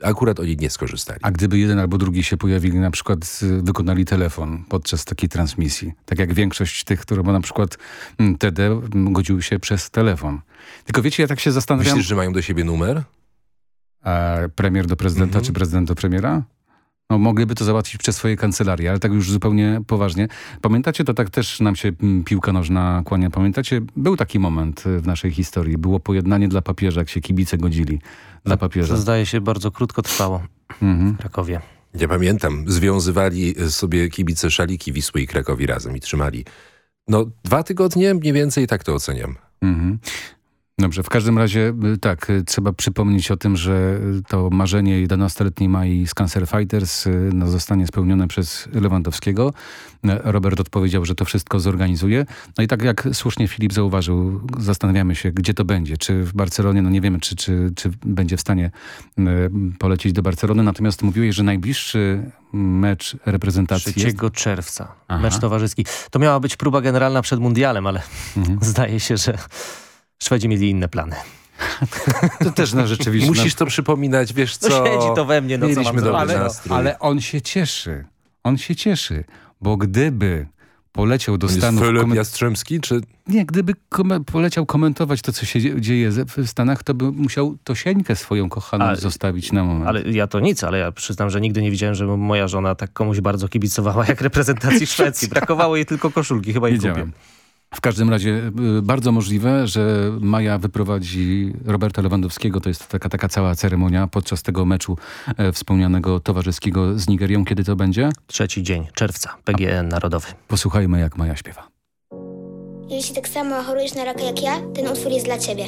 Akurat oni nie skorzystali. A gdyby jeden albo drugi się pojawili, na przykład wykonali telefon podczas takiej transmisji, tak jak większość tych, które ma na przykład mm, TD, mm, godził się przez telefon. Tylko wiecie, ja tak się zastanawiam... Myślisz, że mają do siebie numer? A premier do prezydenta, Mhm. czy prezydent do premiera? No, mogliby to załatwić przez swoje kancelarie, ale tak już zupełnie poważnie. Pamiętacie, to tak też nam się mm, piłka nożna kłania. Pamiętacie, był taki moment y, w naszej historii. Było pojednanie dla papieża, jak się kibice godzili dla papieża. To zdaje się bardzo krótko trwało Mhm. w Krakowie. Ja pamiętam, związywali sobie kibice szaliki Wisły i Krakowi razem i trzymali. No dwa tygodnie mniej więcej tak to oceniam. Mhm. Dobrze, w każdym razie y, tak, y, trzeba przypomnieć o tym, że y, to marzenie 11-letniej Mai z Cancer Fighters no, zostanie spełnione przez Lewandowskiego. Robert odpowiedział, że to wszystko zorganizuje. No i tak jak słusznie Filip zauważył, zastanawiamy się, gdzie to będzie. Czy w Barcelonie, no nie wiemy, czy, czy, czy będzie w stanie polecieć do Barcelony. Natomiast mówiłeś, że najbliższy mecz reprezentacji 3 jest... czerwca. Aha. Mecz towarzyski. To miała być próba generalna przed mundialem, ale Mhm. zdaje się, że Szwedzi mieli inne plany. To też na rzeczywiście... Musisz to przypominać, wiesz No co? siedzi to we mnie, no co Mieliśmy mam zrobić, no. nastrój. Ale on się cieszy. On się cieszy, bo gdyby poleciał do To jest Stanów... Filip komen- Jastrzębski, czy... Nie, gdyby poleciał komentować to, co się dzie- dzieje w Stanach, to by musiał Tosieńkę swoją kochaną Ale- zostawić na moment. Ale ja to nic, ale ja przyznam, że nigdy nie widziałem, żeby moja żona tak komuś bardzo kibicowała jak reprezentacji Szwecji. Brakowało jej tylko koszulki, chyba jej kupię. W każdym razie y, bardzo możliwe, że Maja wyprowadzi Roberta Lewandowskiego. To jest taka, taka cała ceremonia podczas tego meczu e, wspomnianego towarzyskiego z Nigerią. Kiedy to będzie? Trzeci dzień czerwca, PGN Narodowy. Posłuchajmy, jak Maja śpiewa. Jeśli tak samo chorujesz na raka jak ja, ten utwór jest dla ciebie.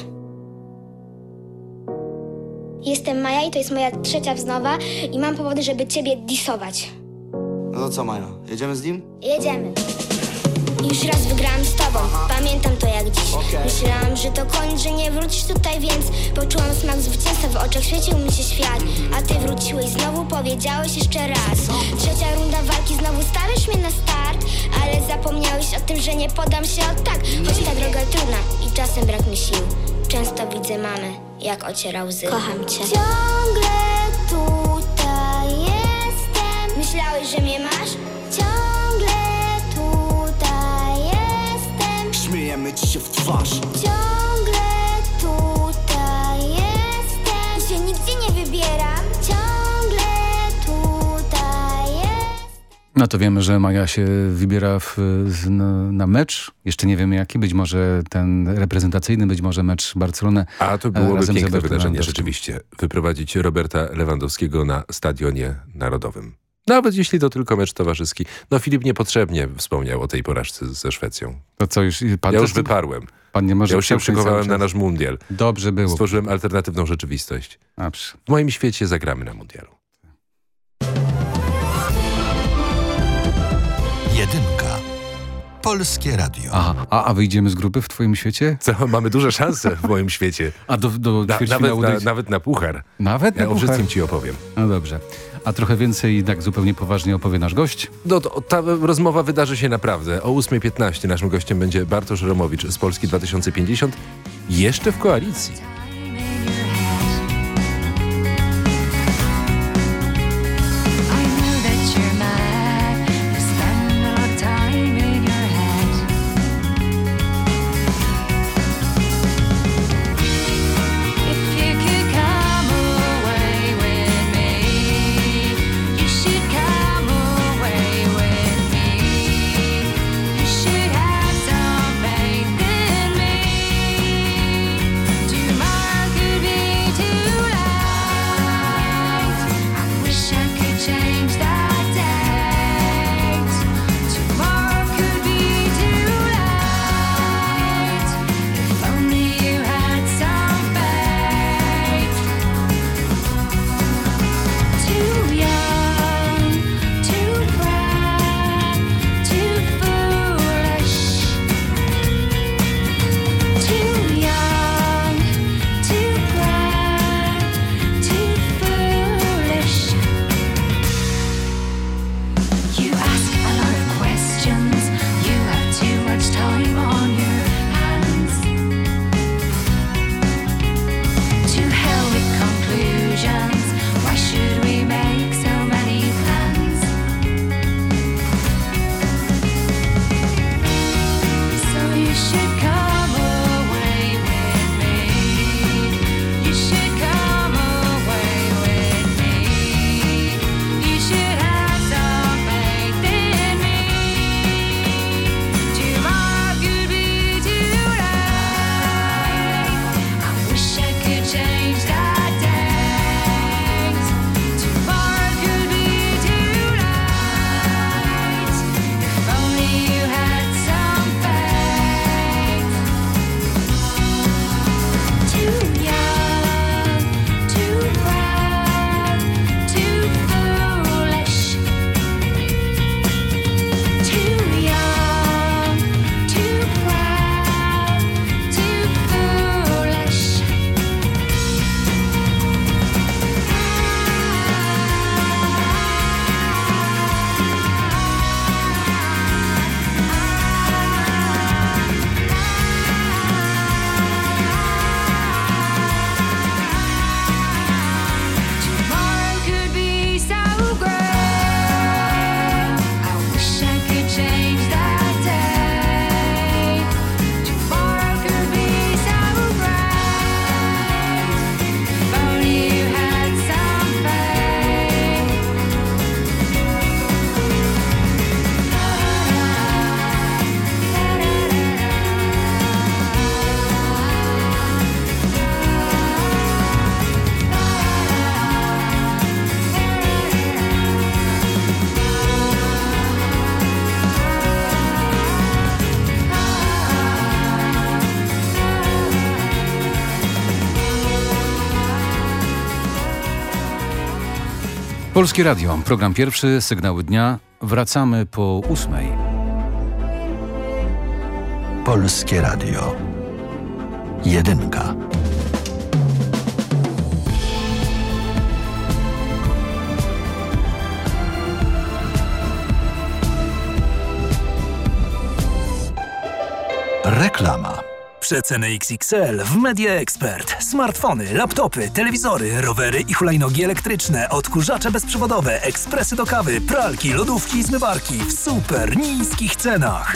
Jestem Maja i to jest moja trzecia wznowa i mam powody, żeby ciebie disować. No to co, Maja? Jedziemy z nim? Jedziemy. Już raz wygrałam z tobą, pamiętam to jak dziś. Myślałam, że to koniec, że nie wrócisz tutaj, więc poczułam smak zwycięstwa, w oczach świecił mi się świat. A ty wróciłeś znowu, powiedziałeś jeszcze raz. Trzecia runda walki, znowu stawiasz mnie na start, ale zapomniałeś o tym, że nie podam się od tak. Choć ta droga trudna i czasem brak mi sił. Często widzę mamy, jak ociera łzy. Kocham cię. Ciągle tutaj jestem. Myślałeś, że mnie masz? Się w twarz. Ciągle tutaj jestem. Się nigdzie nie wybieram. Ciągle tutaj jestem. No to wiemy, że Maja się wybiera w, na, na mecz. Jeszcze nie wiemy jaki. Być może ten reprezentacyjny, być może mecz Barcelony. A to e, byłoby razem z piękne wydarzenie rzeczywiście. Wyprowadzić Roberta Lewandowskiego na stadionie narodowym. Nawet jeśli to tylko mecz towarzyski. No Filip niepotrzebnie wspomniał o tej porażce ze Szwecją. To co, już, pan ja też- już wyparłem. Pan nie może ja już się przygotowałem na nasz mundial. Dobrze było. Stworzyłem alternatywną rzeczywistość. Dobrze. W moim świecie zagramy na mundialu. Jedynka. Polskie Radio. Aha, a, a wyjdziemy z grupy w twoim świecie? Co, mamy duże szanse w moim świecie. A do, do Na, nawet, na, nawet na puchar. Nawet na ja o puchar? wszystkim ci opowiem. No dobrze. A trochę więcej, tak zupełnie poważnie opowie nasz gość. No, to, ta rozmowa wydarzy się naprawdę. O 8.15 naszym gościem będzie Bartosz Romowicz z Polski 2050. Jeszcze w koalicji. Polskie Radio, program pierwszy, sygnały dnia. Wracamy po ósmej. Polskie Radio. Jedynka. Reklama. Przeceny XXL w Media Expert. Smartfony, laptopy, telewizory, rowery i hulajnogi elektryczne, odkurzacze bezprzewodowe, ekspresy do kawy, pralki, lodówki i zmywarki w super niskich cenach.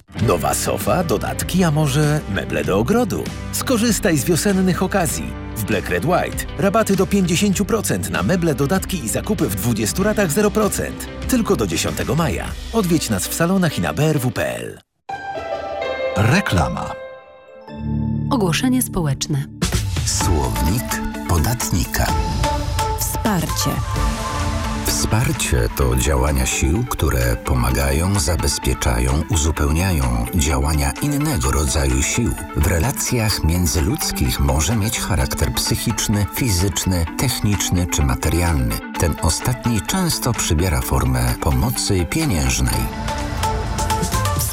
Nowa sofa, dodatki, a może meble do ogrodu? Skorzystaj z wiosennych okazji. W Black Red White rabaty do 50% na meble, dodatki i zakupy w 20 ratach 0%. Tylko do 10 maja. Odwiedź nas w salonach i na brw.pl. Reklama. Ogłoszenie społeczne. Słownik podatnika. Wsparcie. Wsparcie to działania sił, które pomagają, zabezpieczają, uzupełniają działania innego rodzaju sił. W relacjach międzyludzkich może mieć charakter psychiczny, fizyczny, techniczny czy materialny. Ten ostatni często przybiera formę pomocy pieniężnej.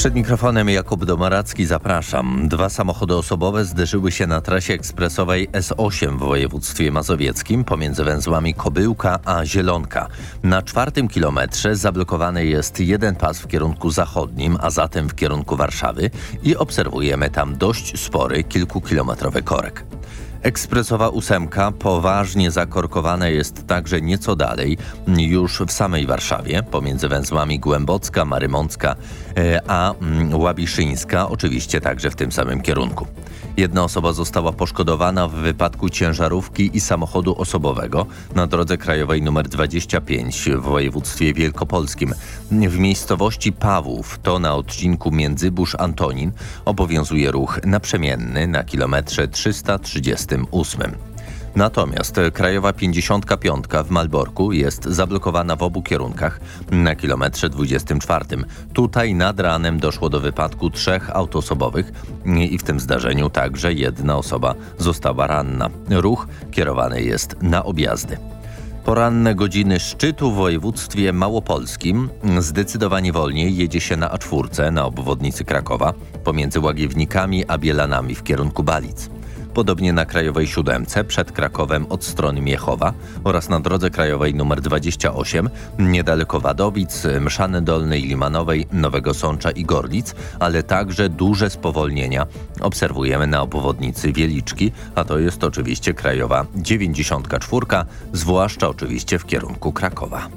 Przed mikrofonem Jakub Domaracki zapraszam. Dwa samochody osobowe zderzyły się na trasie ekspresowej S8 w województwie mazowieckim pomiędzy węzłami Kobyłka a Zielonka. Na czwartym kilometrze zablokowany jest jeden pas w kierunku zachodnim, a zatem w kierunku Warszawy i obserwujemy tam dość spory kilkukilometrowy korek. Ekspresowa ósemka poważnie zakorkowana jest także nieco dalej, już w samej Warszawie, pomiędzy węzłami Głębocka, Marymącka a mm, Łabiszyńska, oczywiście także w tym samym kierunku. Jedna osoba została poszkodowana w wypadku ciężarówki i samochodu osobowego na drodze krajowej nr 25 w województwie wielkopolskim. W miejscowości Pawłów, to na odcinku Międzybórz-Antonin, obowiązuje ruch naprzemienny na kilometrze 338. Natomiast Krajowa 55 w Malborku jest zablokowana w obu kierunkach na kilometrze 24. Tutaj nad ranem doszło do wypadku trzech autosobowych i w tym zdarzeniu także jedna osoba została ranna. Ruch kierowany jest na objazdy. Poranne godziny szczytu w województwie małopolskim zdecydowanie wolniej jedzie się na A4 na obwodnicy Krakowa pomiędzy Łagiewnikami a Bielanami w kierunku Balic. Podobnie na Krajowej Siódemce przed Krakowem od strony Miechowa oraz na drodze krajowej nr 28 niedaleko Wadowic, Mszany Dolnej, Limanowej, Nowego Sącza i Gorlic, ale także duże spowolnienia obserwujemy na obwodnicy Wieliczki, a to jest oczywiście Krajowa 94, zwłaszcza oczywiście w kierunku Krakowa.